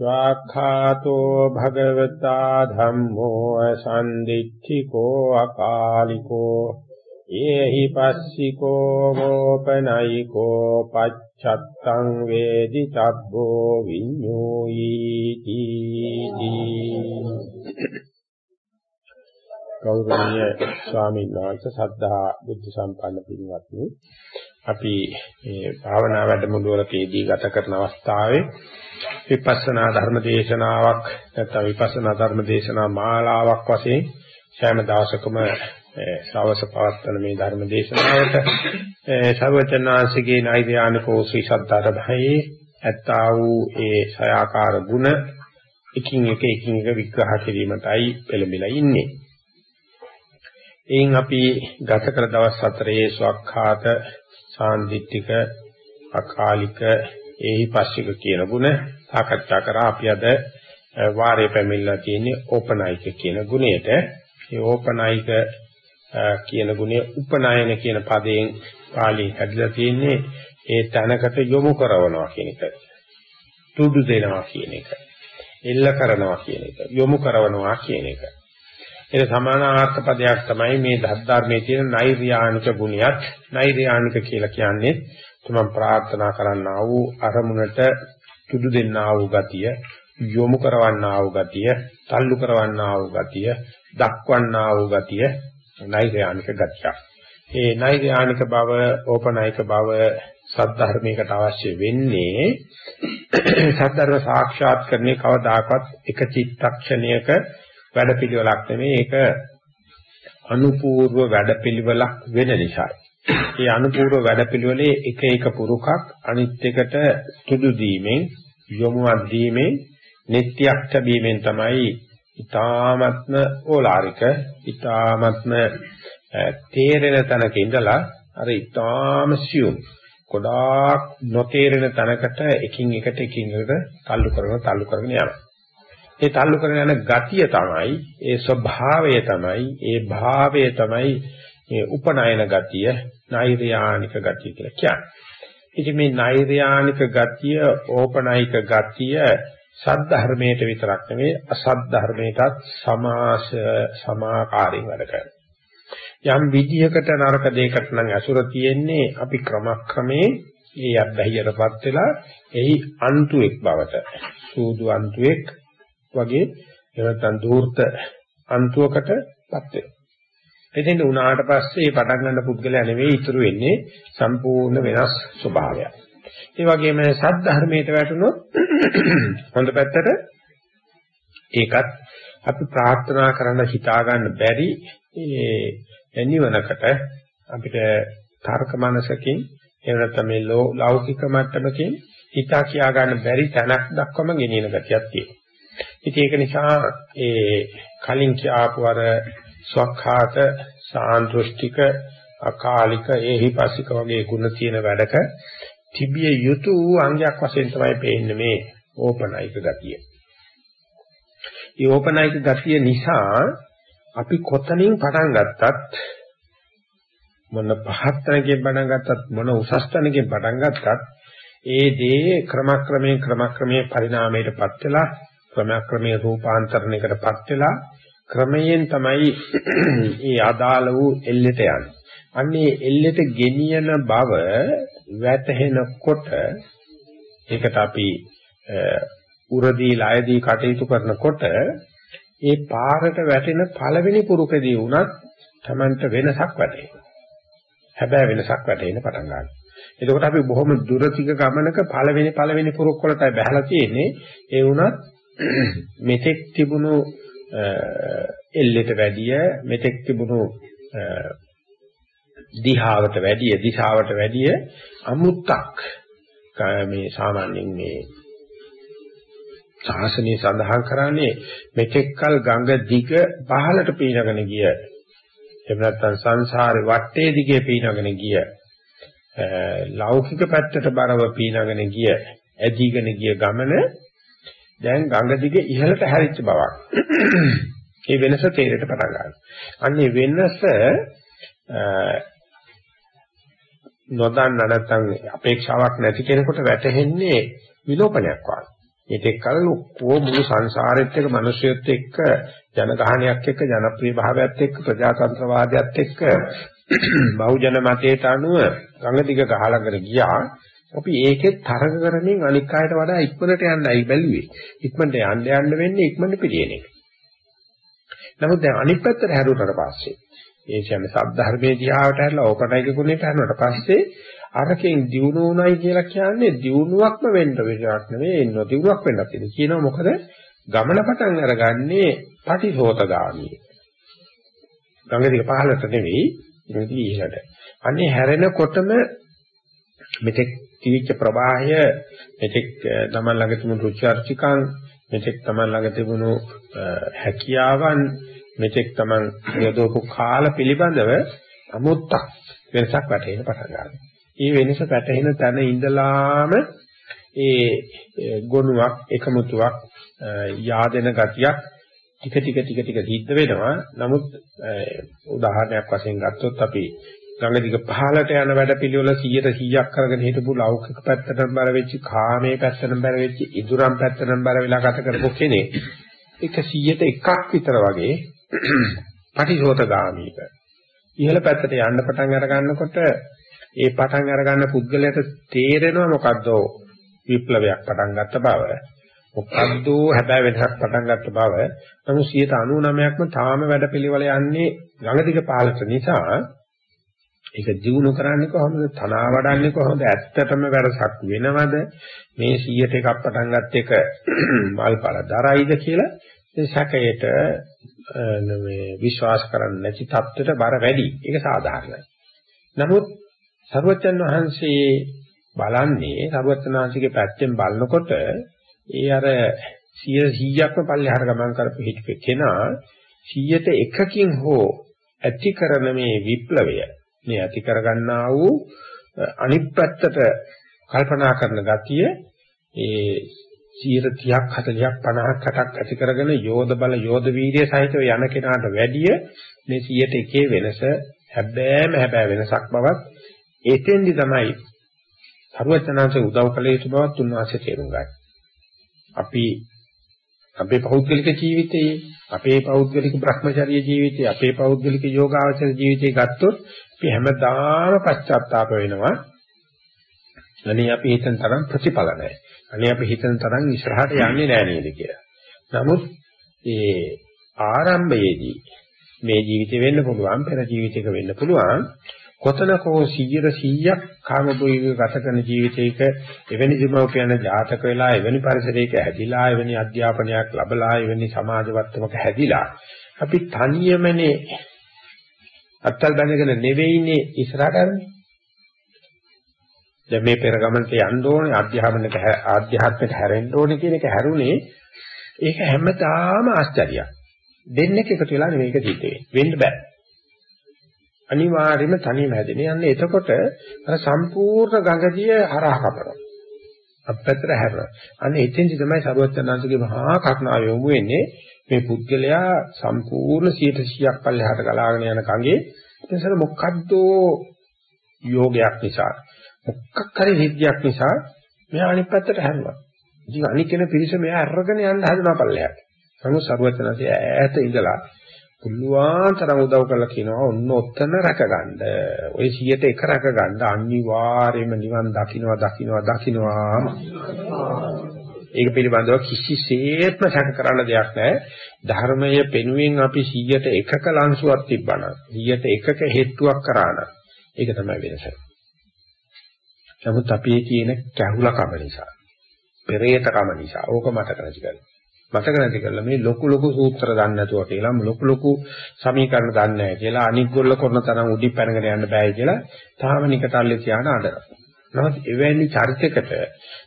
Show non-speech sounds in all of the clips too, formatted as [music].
ස්වාඛාතෝ භගවතා ධම්මෝ සම්දිච්චිකෝ අකාලිකෝ ඒහි පස්සිකෝ මෝපනයිකෝ පච්චත්තං වේදි තබ්බෝ විඤ්ඤෝයිති ගෞරවනීය ස්වාමීන් වහන්සේ සද්ධා බුද්ධ සම්පන්න පින්වත්නි අපි මේ භාවනා වැඩමුළුවකදී ගත කරන අවස්ථාවේ විපස්සනා ධර්ම දේශනාවක් නැත්නම් විපස්සනා ධර්ම දේශනා මාලාවක් වශයෙන් සෑම දවසකම ශවස පවත්වන මේ ධර්ම දේශනාවට සර්වචනාංශගේ නෛර්යානිකෝ ශ්‍රී සද්ධර්මයේ ඇත්තා වූ ඒ සයාකාර ගුණ එකින් එක එකින් එක විග්‍රහ කිරීමටයි පෙළඹිලා ඉන්නේ. එයින් අපි ගත කළ දවස් හතරේ ස්වක්ඛාත සාන්දිටික අකාලික ඒහි පස්සික කියන ගුණ සාකච්ඡා කරා අපි අද වාරේ පැමිණලා තියෙන්නේ ඕපනයික කියන ගුණයට. මේ ඕපනයික කියන ගුණය උපනායන කියන පදයෙන් පාලියෙන් හැදලා තියෙන්නේ ඒ තැනකට යොමු කරනවා කියන එක. තුඩු දෙනවා කියන එක. එල්ල කරනවා කියන එක. යොමු කරනවා කියන එක. ඒක සමානාර්ථ පදයක් තමයි මේ ධර්මයේ තියෙන නෛර්යානික ගුණයක්. නෛර්යානික කියලා කියන්නේ තමන් ප්‍රාර්ථනා කරන්නා වූ අරමුණට තුඩු දෙන්නා වූ ගතිය, යොමු කරවන්නා වූ ගතිය, තල්ලු කරවන්නා වූ ගතිය, දක්වන්නා වූ ගතිය නෛර්යානික ගතිය. ඒ නෛර්යානික බව, ඕපනයික බව සද්ධර්මයකට අවශ්‍ය වෙන්නේ [coughs] සද්ධර්ම සාක්ෂාත් කරන්නේ කවදාකවත් එක චිත්තක්ෂණයක වැඩපිළිවෙලක් නෙමෙයි ඒක අනුපූර්ව වැඩපිළිවෙලක් වෙන නිසායි. ඒ අනුපූර්ව වැඩපිළිවෙලේ එක එක පුරුකක් අනිත් එකට තුඩු දීමෙන් යොමුවක් දීමෙන් නිට්ටියක් ලැබීමෙන් තමයි ඊ타මත්ම ඕලාරික ඊ타මත්ම තේරෙන තැනක ඉඳලා අර ඊ타ම සියුම් ගොඩාක් නොතේරෙන තැනකට එකින් එකට එකින් එකට තල්ලු කරන තල්ලු කරගෙන යනවා. ඒ තල්ලු කරගෙන යන ගතිය තමයි ඒ ස්වභාවය තමයි ඒ භාවය තමයි මේ උපනයන ගතිය නෛර්යානික ගතිය කියලා කියන්නේ. ඉතින් මේ නෛර්යානික ගතිය ඕපනයික ගතිය සද්ධර්මයට විතරක් නෙවෙයි අසද්ධර්මයටත් සමාස සමාකාරයෙන් වැඩ කරනවා. යම් විදියකට නරක දෙයකට නම් අසුර තියෙන්නේ අපි ක්‍රමක්‍රමේ ඒ අබ්බැහියටපත් වෙලා එහි අන්තුෙක් බවට සූදු අන්තුෙක් වගේ එවතන් ධූර්ත අන්තුවකටපත් වෙනවා. එතෙන් උනාට පස්සේ පටන් ගන්න පුද්ගලයා නෙවෙයි ඉතුරු වෙන්නේ සම්පූර්ණ වෙනස් ස්වභාවයක්. ඒ වගේම සද්ධර්මයට වැටුණොත් හොඳ පැත්තට ඒකත් අපි ප්‍රාර්ථනා කරන හිතා ගන්න බැරි ඒ නිවනකට අපිට තර්ක මනසකින් එහෙම නැත්නම් මේ ලෞකික මට්ටමකින් හිතා කියා ගන්න බැරි තැනක් දක්වම ගෙනියන ගතියක් තියෙනවා. ඉතින් ඒක නිසා ඒ කලින් කියාපු අර ස්වකහාත සාන්දෘෂ්ටික අකාලික ඒහිපස්සික වගේ ගුණ තියෙන වැඩක තිබිය යුතු අංගයක් වශයෙන් තමයි පේන්නේ මේ ඕපනයික ගතිය. මේ ඕපනයික ගතිය නිසා අපි කොතනින් පටන් ගත්තත් මොන පහත් තැනකින් පටන් ගත්තත් මොන උසස් තැනකින් පටන් ගත්තත් ඒ දේ ක්‍රමක්‍රමයෙන් ක්‍රමක්‍රමයෙන් පරිණාමයටපත් වෙලා ක්‍රමක්‍රමයෙන් රූපාන්තරණයකටපත් වෙලා ක්‍රමයෙන් තමයි [clears throat] ඒ අදාළ වූ එල්ලෙට යන්නේ. අන්නේ එල්ලෙට ගෙනියන බව වැටහෙනකොට ඒකට අපි උරදී ලයදී කටයුතු කරනකොට ඒ පාරට වැටෙන පළවෙනි පුරුකදී වුණත් Tamanට වෙනසක් වැටෙනවා. හැබැයි වෙනසක් වැටෙන්න පටන් ගන්නවා. එතකොට අපි බොහොම දුරතික ගමනක පළවෙනි පළවෙනි පුරුක් වලටයි බහලා තියෙන්නේ. ඒ වුණත් [clears throat] මෙතෙක් තිබුණු එල්ලෙට වැඩිය මෙතෙක් තිබුණු දිහාවට වැඩිය දිශාවට වැඩිය අමුත්තක් මේ සාමාන්‍යයෙන් මේ ශාසනය සඳහන් කරන්නේ මෙතෙක්කල් ගඟ දිග පහළට පීනගෙන ගිය එහෙම නැත්නම් සංසාරේ වටේ දිගේ පීනගෙන ගිය ලෞකික පැත්තට බරව පීනගෙන ගිය ඇදීගෙන ගිය ගමන දැන් ගඟ දිගේ ඉහළට හැරිච්ච බවක්. [clears throat] ඒ වෙනස තේරෙට පටන් ගන්නවා. අන්නේ වෙනස නොදන්න නැත්නම් අපේක්ෂාවක් නැති කෙනෙකුට වැටහෙන්නේ විලෝපනයක් වගේ. මේක කල ඔක්කොම මුළු සංසාරෙත් එක්ක මිනිස්සුත් එක්ක ජනගහනයක් එක්ක ජනප්‍රිය භාවයත් එක්ක ප්‍රජාතන්ත්‍රවාදයත් එක්ක [clears throat] බහුජන මතයට අනුව ගඟ දිග ගහලාගෙන ගියා. අපි ඒකෙත් තරඟ කරමින් අනික් අයට වඩා ඉක්මනට යන්නයි බැලුවේ. ඉක්මනට යන්න යන්න වෙන්නේ ඉක්මනට පිළියෙන එක. නමුත් දැන් අනිත් පැත්තට හැරුණාට පස්සේ ඒ කියන්නේ සද්ධර්මයේ දිහාවට හැරලා ඕකටයික ගුණයට හැරුණාට පස්සේ අරකින් දියුණු උනායි කියලා කියන්නේ දියුණුවක්ම වෙන්න විතරක් නෙවෙයි ඉන්න දියුණුවක් වෙන්නත් ඉතින් කියනවා මොකද ගමන පටන් අරගන්නේ පටිසෝතගාමී. ගංගා දිග පහළට නෙවෙයි ඉතින් ඉහළට. අනේ හැරෙනකොටම මෙතෙක් තිවිච්ච ප්‍රවාහය මෙතෙක් තමන් ළඟ තිබුණු රුචි අරුචිකං මෙතෙක් තමන් ළඟ තිබුණු හැකියාවන් මෙතෙක් තමන් යොදවපු කාල පිළිබඳව අමුත්තක් වෙනසක් වැටෙන්න පටන් ගන්නවා. මේ වෙනස වැටෙන තැන ඉඳලාම ඒ ගොනුවක් එකමුතුවක් yaadena ගතියක් ටික ටික ටික ටික සිද්ධ වෙනවා. නමුත් උදාහරණයක් වශයෙන් ගත්තොත් අපි ගඟ දිග පහළට යන වැඩපිළිවෙල 100ට 100ක් කරගෙන හිටපු ලෞකික පැත්තටම බර වෙච්ච කාමයේ පැත්තටම බර වෙච්ච ඉදුරම් පැත්තටම බර වෙලා ගත කරපු කෙනෙක්. ඒක 100ට එකක් විතර වගේ [clears throat] පටිසෝතගාමීක ඉහළ පැත්තට යන්න පටන් අර ගන්නකොට ඒ පටන් අර ගන්න පුද්ගලයාට තේරෙනවා මොකද්ද විප්ලවයක් පටන් ගත්ත බව. මොකද්ද හැබැයි වෙනසක් පටන් ගත්ත බව. නමුත් 99%ක්ම තාම වැඩපිළිවෙල යන්නේ ගඟ දිග පාලට නිසා ඒක දිනු කරන්නේ කොහොමද? තනවා වඩන්නේ කොහොමද? ඇත්තටම වැරසක් වෙනවද? මේ 100ට එකක් පටන් ගත්ත එක [clears throat] මල්පල දරයිද කියලා ඒ සැකයට මේ විශ්වාස කරන්න නැති தත්ත්වයට බර වැඩි. ඒක සාධාරණයි. නමුත් සර්වචන් වහන්සේ බලන්නේ සර්වචනාංශිකේ පැත්තෙන් බලනකොට ඒ අර 100%ක්ම පල්ලෙහාට ගමන් කරපු හිටපු කෙනා 100ට එකකින් හෝ ඇති කරන මේ විප්ලවය මේ ඇති කරගන්නා වූ අනිත් පැත්තට කල්පනා කරන ගතිය ඒ 30ක් 40ක් 50ක් 60ක් ඇති කරගෙන යෝධ බල යෝධ වීර්ය සහිතව යන කෙනාට වැඩිය මේ 100ට එකේ වෙනස හැබෑම හැබෑ වෙනසක් බවත් එතෙන්දි තමයි සර්වචනාංශ උදව් කළ යුතු බවත් උන්වහන්සේ තේරුම් ගන්න. අපි අපේ පෞද්ගලික ජීවිතයේ අපේ පෞද්ගලික Brahmacharya ජීවිතයේ අපේ පෞද්ගලික යෝගාවචර ජීවිතේ ගත්තොත් අපි හැමදාම පශ්චාත්තාප වෙනවා. අනේ අපි හිතන තරම් ප්‍රතිඵල නැහැ. අනේ අපි හිතන තරම් ඉස්සරහට යන්නේ නැහැ නේද කියලා. නමුත් ඒ ආරම්භයේදී මේ ජීවිතේ වෙන්න පුළුවන් පෙර ජීවිතයක වෙන්න පුළුවන් කොතනකෝ 100%ක් කාමභෝගික ගත කරන ජීවිතයක එවැනි දෙමව්පියන් ජාතක වෙලා එවැනි පරිසරයක හැදිලා එවැනි අධ්‍යාපනයක් ලැබලා එවැනි සමාජවත්වමක හැදිලා අපි තනියමනේ අත්තල් බැඳගෙන නෙවෙයිනේ ඉස්සරහට යන්නේ. දැන් මේ පෙර ගමනට යන්න ඕනේ අධ්‍යාපනයට ආධ්‍යාත්මයට හැරෙන්න ඕනේ කියන එක හැරුණේ ඒක හැමදාම ආශ්චර්යයක්. දෙන්නෙක් එකතු වෙලා නෙවෙයි ඒක සිද්ධ වෙන්නේ. වෙන්න බෑ. අනිවාර්යයෙන්ම තනියම හැදෙන්නේ. යන්නේ එතකොට අර සම්පූර්ණ ගඟදිය හරහා කපනවා. අපැත්තට හැරෙනවා. අන්න එතෙන්දි තමයි සරුවචනාංශගේ මහා කරුණාව යොමු වෙන්නේ. මේ පුද්ගලයා සම්පූර්ණ 100%ක් පල්ලෙහාට ගලාගෙන යන කගේ ඉතින් මොකද්ද යෝගයක් නිසා මොකක් හරි සිද්ධියක් නිසා මෙයා අනිත් පැත්තට හැරුණා. ඉතින් අනිත් කෙන පිරිස මෙයා අරගෙන යන්න හදනවා පල්ලෙහාට. නමුත් සරුවචනසේ ඈත ඉඳලා පුළුවන් තරම් උදව් කරලා කියනවා ඔන්න ඔතන රැකගන්න. ওই 100ට එක රැකගන්න අනිවාර්යයෙන්ම නිවන් දකින්නවා දකින්නවා දකින්නවා. ඒක පිළිබඳව කිසිසේත්ම සැක කරන්න දෙයක් නැහැ. ධර්මයේ පෙනුවෙන් අපි 100ට එකක ලංසුවක් තිබ්බනම් 100ට එකක හේතුවක් කරා නම් ඒක තමයි වෙනස. නමුත් අපි කියන කැහුලකම නිසා, පෙරේතකම නිසා ඕක මතක නැති කරගන්න. මතක නැති කරලා මේ ලොකු ලොකු සූත්‍ර දන්නේ නැතුව කියලා ලොකු ලොකු සමීකරණ දන්නේ නැහැ කියලා අනික් ගොල්ල කරන තරම් උඩි පැනගෙන යන්න බෑ කියලා තාම නිකටල්ලේ තියාන අඬනවා. නමුත් එවැනි චරිතයකට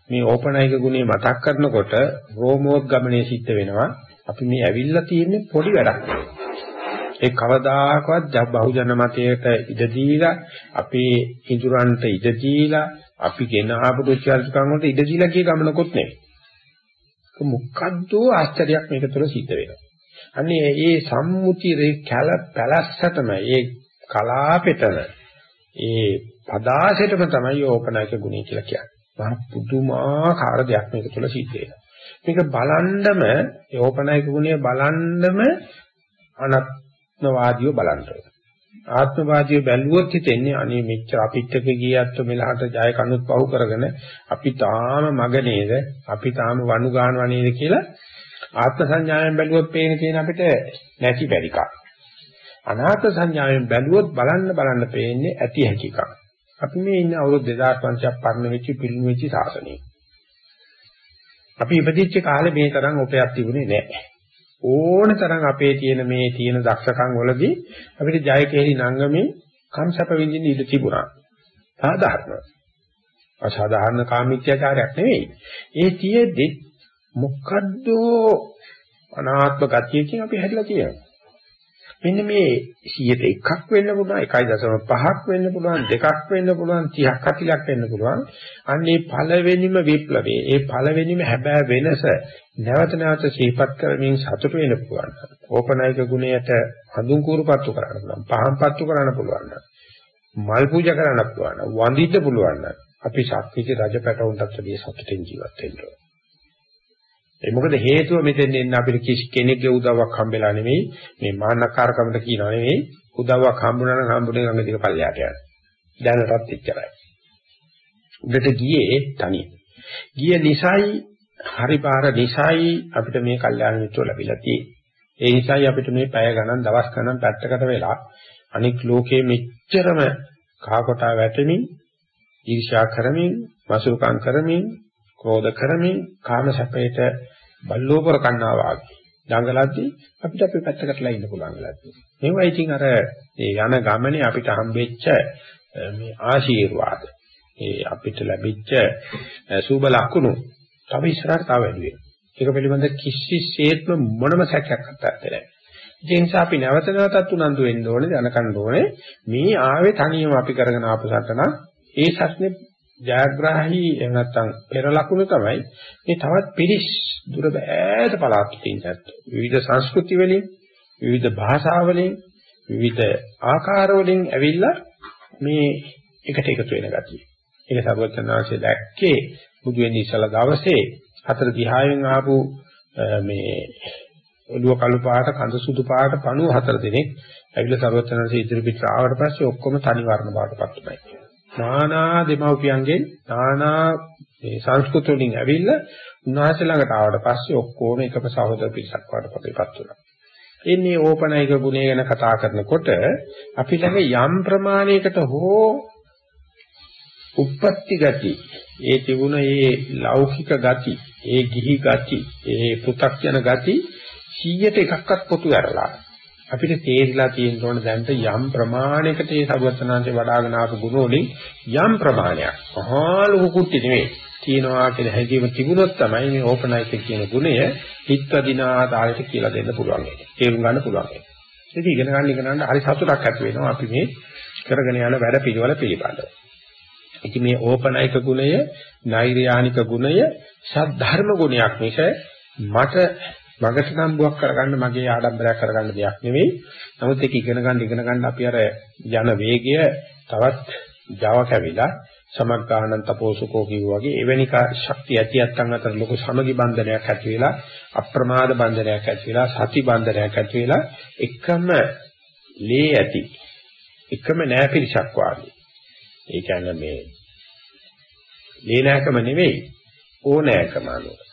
මේ ඕපනයික ගුණය මතක් කරනකොට රෝමෝද්ගමනයේ සිද්ධ වෙනවා. අපි මේ ඇවිල්ලා තියෙන්නේ පොඩි වැඩක්. ඒ කවදාකවත් බහුජන මතයට ඉඩ දීලා අපේ ඉඳුරන්ට ඉඩ දීලා අපි ගෙන ආපු දුච්චාරිකම් වලට ඉඩ දීලා කිය ගමනකොත් නෙවෙයි. මොකද්ද ආශ්චර්යයක් මේක තුළ සිද්ධ වෙනවා. අන්නේ ඒ සම්මුතියේ කැල පැලස්සටම ඒ කලාපෙතන ඒ පදාසෙටම තමයි ඕපනායක ගුණය කියලා කියන්නේ. මහ පුදුමාකාර දෙයක් මේක තුළ සිද්ධ වෙනවා. මේක බලන්නම ඒ ඕපනායක ගුණය බලන්නම අනත්මවාදීව බලන්න ඕනේ. ආත්මවාදීව බැලුවොත් හිතෙන්නේ අනේ මෙච්චර අපිට ගියත් මෙලහට ජය කනුත් පහු කරගෙන අපි තාම මග නේද අපි තාම වනු ගන්නවා නේද කියලා ආත්ම සංඥාවෙන් බැලුවොත් පේන තියෙන අපිට නැති බැරිකක් අනාත්ම සංඥාවෙන් බැලුවොත් බලන්න බලන්න පේන්නේ ඇති හැකියකක් අපි මේ ඉන්නේ අවුරුදු 2500ක් පරණ වෙච්ච පිළිම වෙච්ච සාසනයක අපි ඉපදිච්ච කාලේ මේ තරම් ඔපයක් තිබුණේ නැහැ ඕන තරම් අපේ තියෙන මේ තියෙන දක්ෂකම් වලදී අපිට ජය කෙලි නංගමේ කම්සප විඳින්න ඉඩ තිබුණා. සාධාරණ. අසාධාරණ කාමීත්‍යචාරයක් නෙවෙයි. ඒ තියෙද්දි මොකද්ද අනාත්ම ගතියකින් අපි හැදලා තියෙනවා. මෙන්න මේ 100ට එකක් වෙන්න පුළුවන් 1.5ක් වෙන්න පුළුවන් දෙකක් වෙන්න පුළුවන් 30ක් 40ක් වෙන්න පුළුවන්. අන්නේ පළවෙනිම විප්ලවයේ ඒ පළවෙනිම හැබෑ වෙනස නැවත නැවත සිහිපත් කරමින් සතුට වෙන්න පුළුවන්. ඕපනායක ගුණයට හඳුන් කූරුපත්තු කරන්න පුළුවන් පහන්පත්තු කරන්න පුළුවන් මල් පූජා කරන්න පුළුවන් වඳින්න පුළුවන් අපි ශක්තික රජපැටවුන්ටත් වැඩිය සතුටින් ජීවත් වෙන්න ඕනේ. ඒ මොකද හේතුව මෙතෙන් එන්න අපිට කිසි කෙනෙක්ගේ උදව්වක් හම්බෙලා නෙමෙයි මේ මාන්නකාරකමට කියනවා නෙමෙයි උදව්වක් හම්බුනා නම් හම්බුනේ ගඟ දිග පල්ලයට යන. දැනටත් එච්චරයි. උඩට ගියේ තනිය. ගිය නිසයි හරි පාර නිසයි අපිට මේ කල්යාණ මිත්‍රෝ ලැබිලා තියෙන්නේ. ඒ නිසයි අපිට මේ පැය ගණන් දවස් ගණන් පැත්තකට වෙලා අනික් ලෝකයේ මෙච්චරම කහකොටා වැටෙමින් ඊර්ෂ්‍යා කරමින් වසුරුකම් කරමින් ක්‍රෝධ කරමින් කාම සැපයට බල්ලෝපර කන්නා වාගේ දඟලද්දී අපිට අපේ පැත්තකටලා ඉන්න පුළුවන් වෙලා තියෙනවා. මේවා ඉතින් අර ඒ යන ගමනේ අපිට හම්බෙච්ච මේ ආශිර්වාද ඒ අපිට ලැබිච්ච සුබ ලකුණු තව ඉස්සරහට තව වැඩි වෙනවා. ඒක පිළිබඳ කිසිසේත්ම මොනම සැකයක් අත්හැරෙන්නේ නැහැ. ඒ නිසා අපි නැවත නැවතත් උනන්දු වෙන්න ඕනේ දැනගන්න ඕනේ මේ ආවේ තනියම අපි කරගෙන ආපු සටන ඒ සත්‍නේ ජයග්‍රාහී එහෙම නැත්නම් පෙර ලකුණ තමයි මේ තවත් පිරිස් දුර බෑත පළාත් තියෙනත් විවිධ සංස්කෘති වලින් විවිධ භාෂා වලින් විවිධ ආකාර වලින් ඇවිල්ලා මේ එකට එකතු වෙන ගතිය. ඒක සර්වඥාන්සේ දැක්කේ බුදු වෙන ඉස්සලා දවසේ හතර දිහායෙන් ආපු මේ ඔළුව කළු පාට කඳ සුදු පාට පණුව හතර දිනක් ඇවිල්ලා සර්වඥාන්සේ ඉදිරිපිට ආවට පස්සේ ඔක්කොම තනි වර්ණ පාටපත් උනායි. නානා දෙමව්පියන්ගෙන් නානා මේ සංස්කෘත වලින් ඇවිල්ලා උන්වහන්සේ ළඟට ආවට පස්සේ ඔක්කොම එකම සහෝදර පිරිසක් වඩපතේපත් වුණා. එන්නේ ඕපනයික ගුණය ගැන කතා කරනකොට අපි ළඟ යම් ප්‍රමාණයකට හෝ උප්පත්ති ගති ඒ තිබුණ ඒ ලෞකික ගති ඒ ගිහි ගති ඒ පෘථග්ජන ගති 100ට එකක්වත් පොතු ඇරලා අපිට තේරිලා තියෙන්න ඕන දැන්ට යම් ප්‍රමාණයකට ඒ සරුවචනාංශේ වඩ아가න ආපු ගුණ වලින් යම් ප්‍රමාණයක් මහා ලොකු කුට්ටි නෙමෙයි තියනවා කියලා හැඟීම තිබුණොත් තමයි මේ ඕපනයික කියන ගුණය හිත්වදිනා තාලෙට කියලා දෙන්න පුළුවන් ඒක. තේරුම් ගන්න පුළුවන් ඒක. ඉතින් ඉගෙන ගන්න ඉගෙන ගන්න හරි සතුටක් ඇති වෙනවා අපි මේ කරගෙන යන වැඩ පිළිවෙල පිළිබඳව. ඉතින් මේ ඕපනයික ගුණය, නෛර්යානික ගුණය සද්ධර්ම ගුණයක් මිස මට මගට නම්බුවක් කරගන්න මගේ ආඩම්බරයක් කරගන්න දෙයක් නෙවෙයි. නමුත් ඒක ඉගෙන ගන්න ඉගෙන ගන්න අපි අර යන වේගය තවත් Java කැවිලා සමග්ගානන් තපෝසුකෝ කියු වගේ එවැනි ශක්තිය ඇති නැත්නම් අතර ලොකු සමගි බන්ධනයක් ඇති වෙලා අප්‍රමාද බන්ධනයක් ඇති වෙලා සති බන්ධනයක් ඇති වෙලා එකම ලේ ඇති එකම නෑපිරිසක් වාගේ ඒ කියන්නේ මේ ලේ නෑකම නෙවෙයි ඕනෑකම අනුව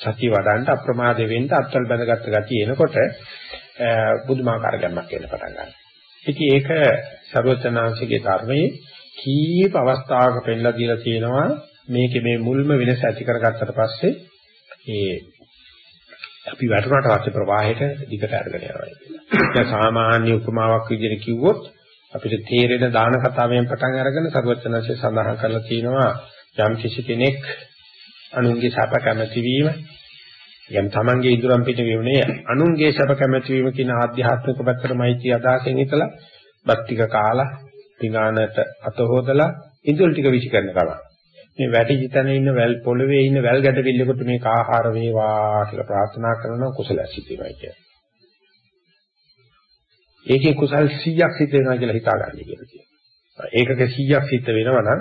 සතිය වඩන්න අප්‍රමාද වෙන්න අත්වල බඳගත්ත ගතිය එනකොට බුදුමාකාර ගැම්මක් එන්න පටන් ගන්නවා. ඉතින් ඒක ਸਰවචනාංශිකේ ධර්මයේ කීප අවස්ථාවක පෙන්නලා දීලා තියෙනවා මේකේ මේ මුල්ම වෙනස ඇති කරගත්තට පස්සේ ඒ අපි වැටුණාට පස්සේ ප්‍රවාහයට දිගට අරගෙන යනවා කියලා. දැන් සාමාන්‍ය උපමාවක් විදිහට කිව්වොත් අපිට තේරෙන දාන කතාවෙන් පටන් අරගෙන සර්වචනanse සඳහන් කරලා තියෙනවා යම් කිසි කෙනෙක් අනුන්ගේ සැප කැමැති වීම යම් තමන්ගේ ඉදurang පිට වීමනේ අනුන්ගේ සැප කැමැති වීම කියන ආධ්‍යාත්මික පැත්තටමයි අදාසෙන් ඉතලා බක්තික කාලා පිඟානට අත හොදලා ඉඳුල් ටික විසි කරන කම. මේ වැටිච්ච තැන ඉන්න වැල් පොළවේ ඉන්න වැල් ගැටවිල්ලකට මේක ආහාර වේවා කියලා ප්‍රාර්ථනා කරන කුසල සිතිමයි කියන්නේ. ඒකේ කුසල් 100ක් සිද්ධ වෙනවා කියලා හිතාගන්න කියලා කියනවා. ඒකක 100ක් සිද්ධ වෙනවා නම්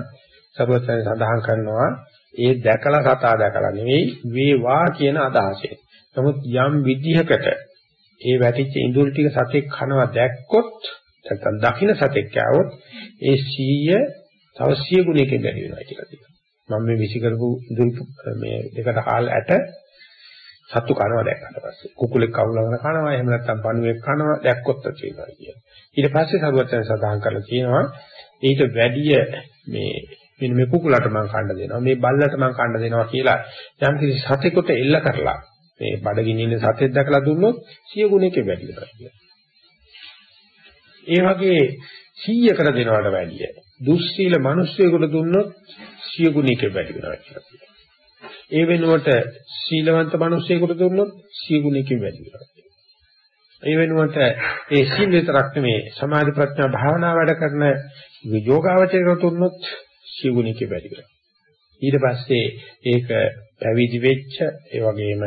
සරුවත්යන් සඳහන් කරනවා ඒ දැකලා සතා දැකලා නෙවෙයි වේවා කියන අදහසෙන්. නමුත් යම් විදිහකට ඒ වැටිච්ච ඉඳුල් ටික සතෙක් කනවා දැක්කොත් නැත්නම් දකින්න සතෙක් ආවොත් ඒ 100 තව 100 ගුණයකින් වැඩි වෙනවා කියලා කියනවා. මම මේ විසි කරපු ඉඳුල් මේ දෙකට හාල් ඇට සත්තු කනවා දැක්කට පස්සේ කුකුලෙක් කවුලගෙන කනවා එහෙම නැත්නම් පණුවෙක් කනවා දැක්කොත් තියෙනවා කියනවා. ඊට පස්සේ සරුවචන සදාහන් කරලා කියනවා ඊට වැඩිය මේ මෙන්න මේ කුකුලට මම කන්න දෙනවා මේ බල්ලට මම කන්න දෙනවා කියලා යම් කිසි සතෙකුට එල්ල කරලා මේ බඩගින්න ඉන්න සතෙක් දැකලා දුන්නොත් සිය ගුණයක වැඩි වෙනවා කියලා. ඒ වගේ 100කට දෙනවට වැඩිය දුස්සීල මිනිස්සුයෙකුට දුන්නොත් සිය ගුණයක වැඩි වෙනවා කියලා කියනවා. ඒ වෙනුවට සීලවන්ත මිනිස්සුයෙකුට දුන්නොත් සිය ගුණයකින් වැඩි වෙනවා. ඒ වෙනුවට ඒ සීල විතරක් නෙමේ සමාධි ප්‍රඥා භාවනා වැඩ කරන යෝගාවචරයට දුන්නොත් සිය ගුණයකින් වැඩි වෙනවා. ඊට පස්සේ ඒක පැවිදි වෙච්ච ඒ වගේම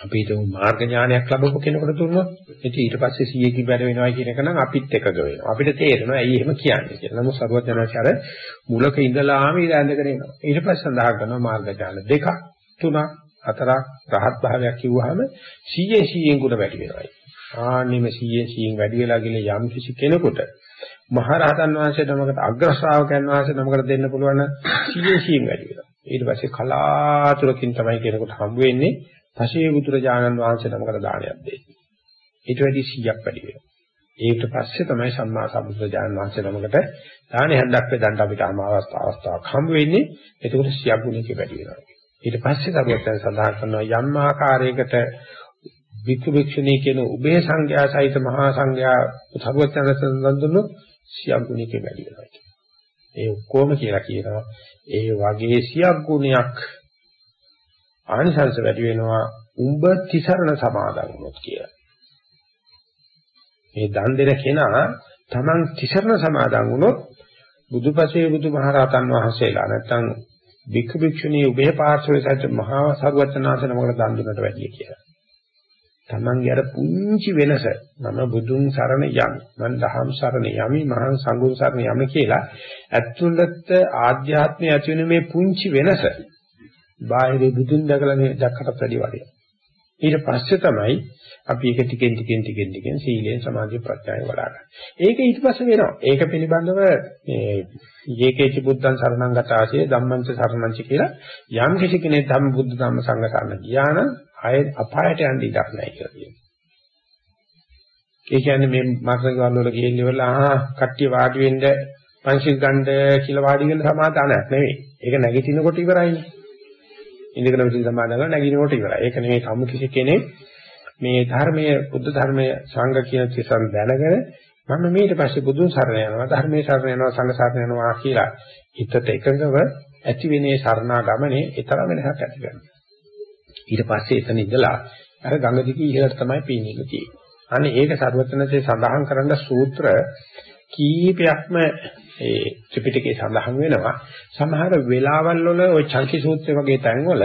අපි හිතමු මාර්ග ඥානයක් ලැබපු කෙනෙකුට දුන්නොත් ඉතින් ඊට පස්සේ 100කින් වැඩ වෙනවා කියන එක නම් අපිත් එකග වෙනවා. අපිට තේරෙනවා ඇයි එහෙම කියන්නේ කියලා. නමුත් සරුවත් යනවාචාර මුලක ඉඳලාම ඉඳ ඇඳගෙන එනවා. ඊට පස්සේ සඳහන් කරනවා මාර්ග ඥාන දෙකක්, තුනක්, හතරක් රහත් භාවයක් කිව්වහම 100 100න් ගුණ වැඩි වෙනවා. ආන්නෙම 100 100න් වැඩි වෙලා ගිල යම් කිසි කෙනෙකුට මහරහතන් වහන්සේ නමකට අග්‍ර ශ්‍රාවකයන් වහන්සේ නමකට දෙන්න පුළුවන් 100 100න් වැඩි වෙනවා. ඊට පස්සේ කලාතුරකින් තමයි කෙනෙකුට හම්බ වෙන්නේ පසේ බුදුරජාණන් වහන්සේ නමකට දානයක් දෙන්නේ. ඊට වැඩි 100ක් වැඩි වෙනවා. ඊට පස්සේ තමයි සම්මා සම්බුදුරජාණන් වහන්සේ නමකට දානේ හන්දක් වේදන්ට අපිට ආම අවස්ථාවක් හම්බ වෙන්නේ. එතකොට 100ක් ගුණයක වැඩි වෙනවා. ඊට පස්සේ කරුවත්යන් සඳහන් කරනවා යම් ආකාරයකට වික්ඛ වික්ෂණී කියන උභය සංඥා සහිත මහා සංඥා කරුවත්යන් සඳහන් දුන්නොත් 100ක් ගුණයක වැඩි වෙනවා. ඒ ඔක්කොම කියලා කියනවා ඒ වගේ 100ක් ගුණයක් ආනිසංස වැඩි වෙනවා උඹ තිසරණ සමාදන් වුණොත් කියලා. මේ දන් දෙන කෙනා Taman තිසරණ සමාදන් වුණොත් බුදුපසේ බුදුමහරහතන් වහන්සේලා නැත්තම් භික්ඛු භික්ෂුණී උභය පාර්ශ්වයේ සත්‍ය මහා සර්වඥාසන මොකට දන් දුන්නට වැඩිය කියලා. Tamanගේ අර පුංචි වෙනස මම බුදුන් සරණ යමි මම දහම් සරණ යමි මහා සංඝුන් සරණ යමි කියලා ඇතුළත ආධ්‍යාත්මය ඇති වෙන මේ පුංචි වෙනස බාහිර බුදුන් දැකලා මේ දැක්කටත් වැඩි වටිනවා. ඊට පස්සේ තමයි අපි ඒක ටිකෙන් ටිකෙන් ටිකෙන් ටිකෙන් සීලෙන් සමාධිය ප්‍රඥාවෙන් වඩා ගන්න. ඒක ඊට පස්සේ වෙනවා. ඒක පිළිබඳව මේ යේකේච බුද්ධං සරණං ගතාසේ ධම්මංච සරණංච කියලා යම් කිසි කෙනෙක් ධම්ම බුද්ධ ධම්ම සංඝ සරණ ගියා නම් ආය අපායට යන්න ඉඩක් නැහැ කියලා කියනවා. ඒ කියන්නේ මේ මාර්ගවල වල ගිහින් ඉවරලා ආ කට්ටිය වාඩි වෙන්න පංචිල් ගන්න කියලා වාඩි වෙන සමාදානයක් නෙවෙයි. ඒක නැගිටිනකොට ඉවරයිනේ. ඉඳගෙන විදිහ සමාදන් කරලා නැගිනකොට ඉවරයි. ඒක නෙමෙයි සම්මු කිසි කෙනෙක් මේ ධර්මයේ බුද්ධ ධර්මයේ සංඝ කියන තිසන් දැනගෙන මම ඊට පස්සේ බුදුන් සරණ යනවා ධර්මයේ සරණ යනවා සංඝ සරණ යනවා කියලා හිතට එකඟව ඇති වෙනේ සරණා ගමනේ ඊතරම් වෙනසක් ඇති කරනවා. ඊට පස්සේ එතන ඉඳලා අර ගඟ දිගේ ඉහළට තමයි පීනෙන්නේ තියෙන්නේ. අනේ ඒක සර්වඥන්සේ සඳහන් කරන්න සූත්‍ර කීපයක්ම ඒ ත්‍රිපිටකයේ සඳහන් වෙනවා. සමහර වෙලාවල් වල ওই චංකි සූත්‍රය වගේ තැන්වල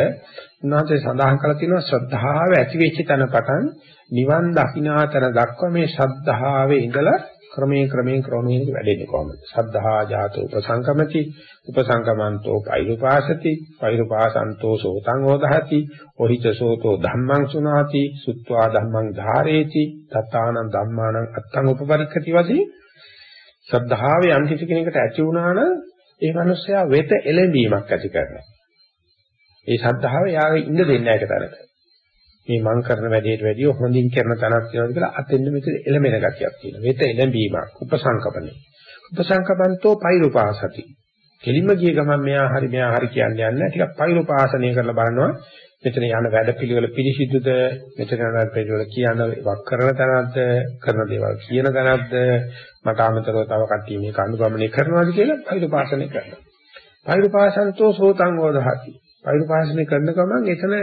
උන්වහන්සේ සඳහන් කරලා තියෙනවා ශ්‍රද්ධාව ඇති වෙච්ච තැන පටන් නිවන් දකින්නාතර දක්වා මේ ශ්‍රද්ධාවේ ඉඳලා ක්‍රමයෙන් ක්‍රමයෙන් ක්‍රමයෙන් වැඩෙන්නේ කොහොමද? ශ්‍රද්ධා ජාතෝ උපසංකමති උපසංකමන්තෝ පෛරුපාසති පෛරුපාසන්තෝ සෝතං හෝදහති ඔහිත සෝතෝ ධම්මං සුනාති සුත්වා ධම්මං ධාරේති තතානං ධම්මානං අත්තං උපපරික්ඛති වශයෙන් ශ්‍රද්ධාවේ යම් කිසි කෙනෙකුට ඇති වුණා නම් ඒ මනුස්සයා වෙත එළඹීමක් ඇති කරනවා. ඒ ශ්‍රද්ධාව යාගේ ඉන්න දෙන්නේ නැහැ ඒක තරක. මේ මං කරන වැඩේට වැඩිය හොඳින් කරන තැනක් තියෙනවා කියලා අතෙන්න මෙතන එළමෙන ගතියක් තියෙනවා. වෙත එළඹීමක්, උපසංකපනේ. උපසංකපන්තෝ පෛරුපාසති. කෙලින්ම ගිය ගමන් මෙයා හරි මෙයා හරි කියන්නේ නැහැ. ටිකක් පෛරුපාසනය කරලා බලනවා. මෙතන යන වැඩ පිළිවෙල පිළිසිදුද මෙතන යන වැඩ පිළිවෙල කියන වක් කරන තැනක්ද කරන දේවල් කියන තැනක්ද මට අමතරව තව කට්ටිය මේක අනුගමනය කරනවාද කියලා පෛරුපාසනය කරනවා. පෛරුපාසන්තෝ සෝතං වෝදහති. පෛරුපාසනය කරන ගමන් එතන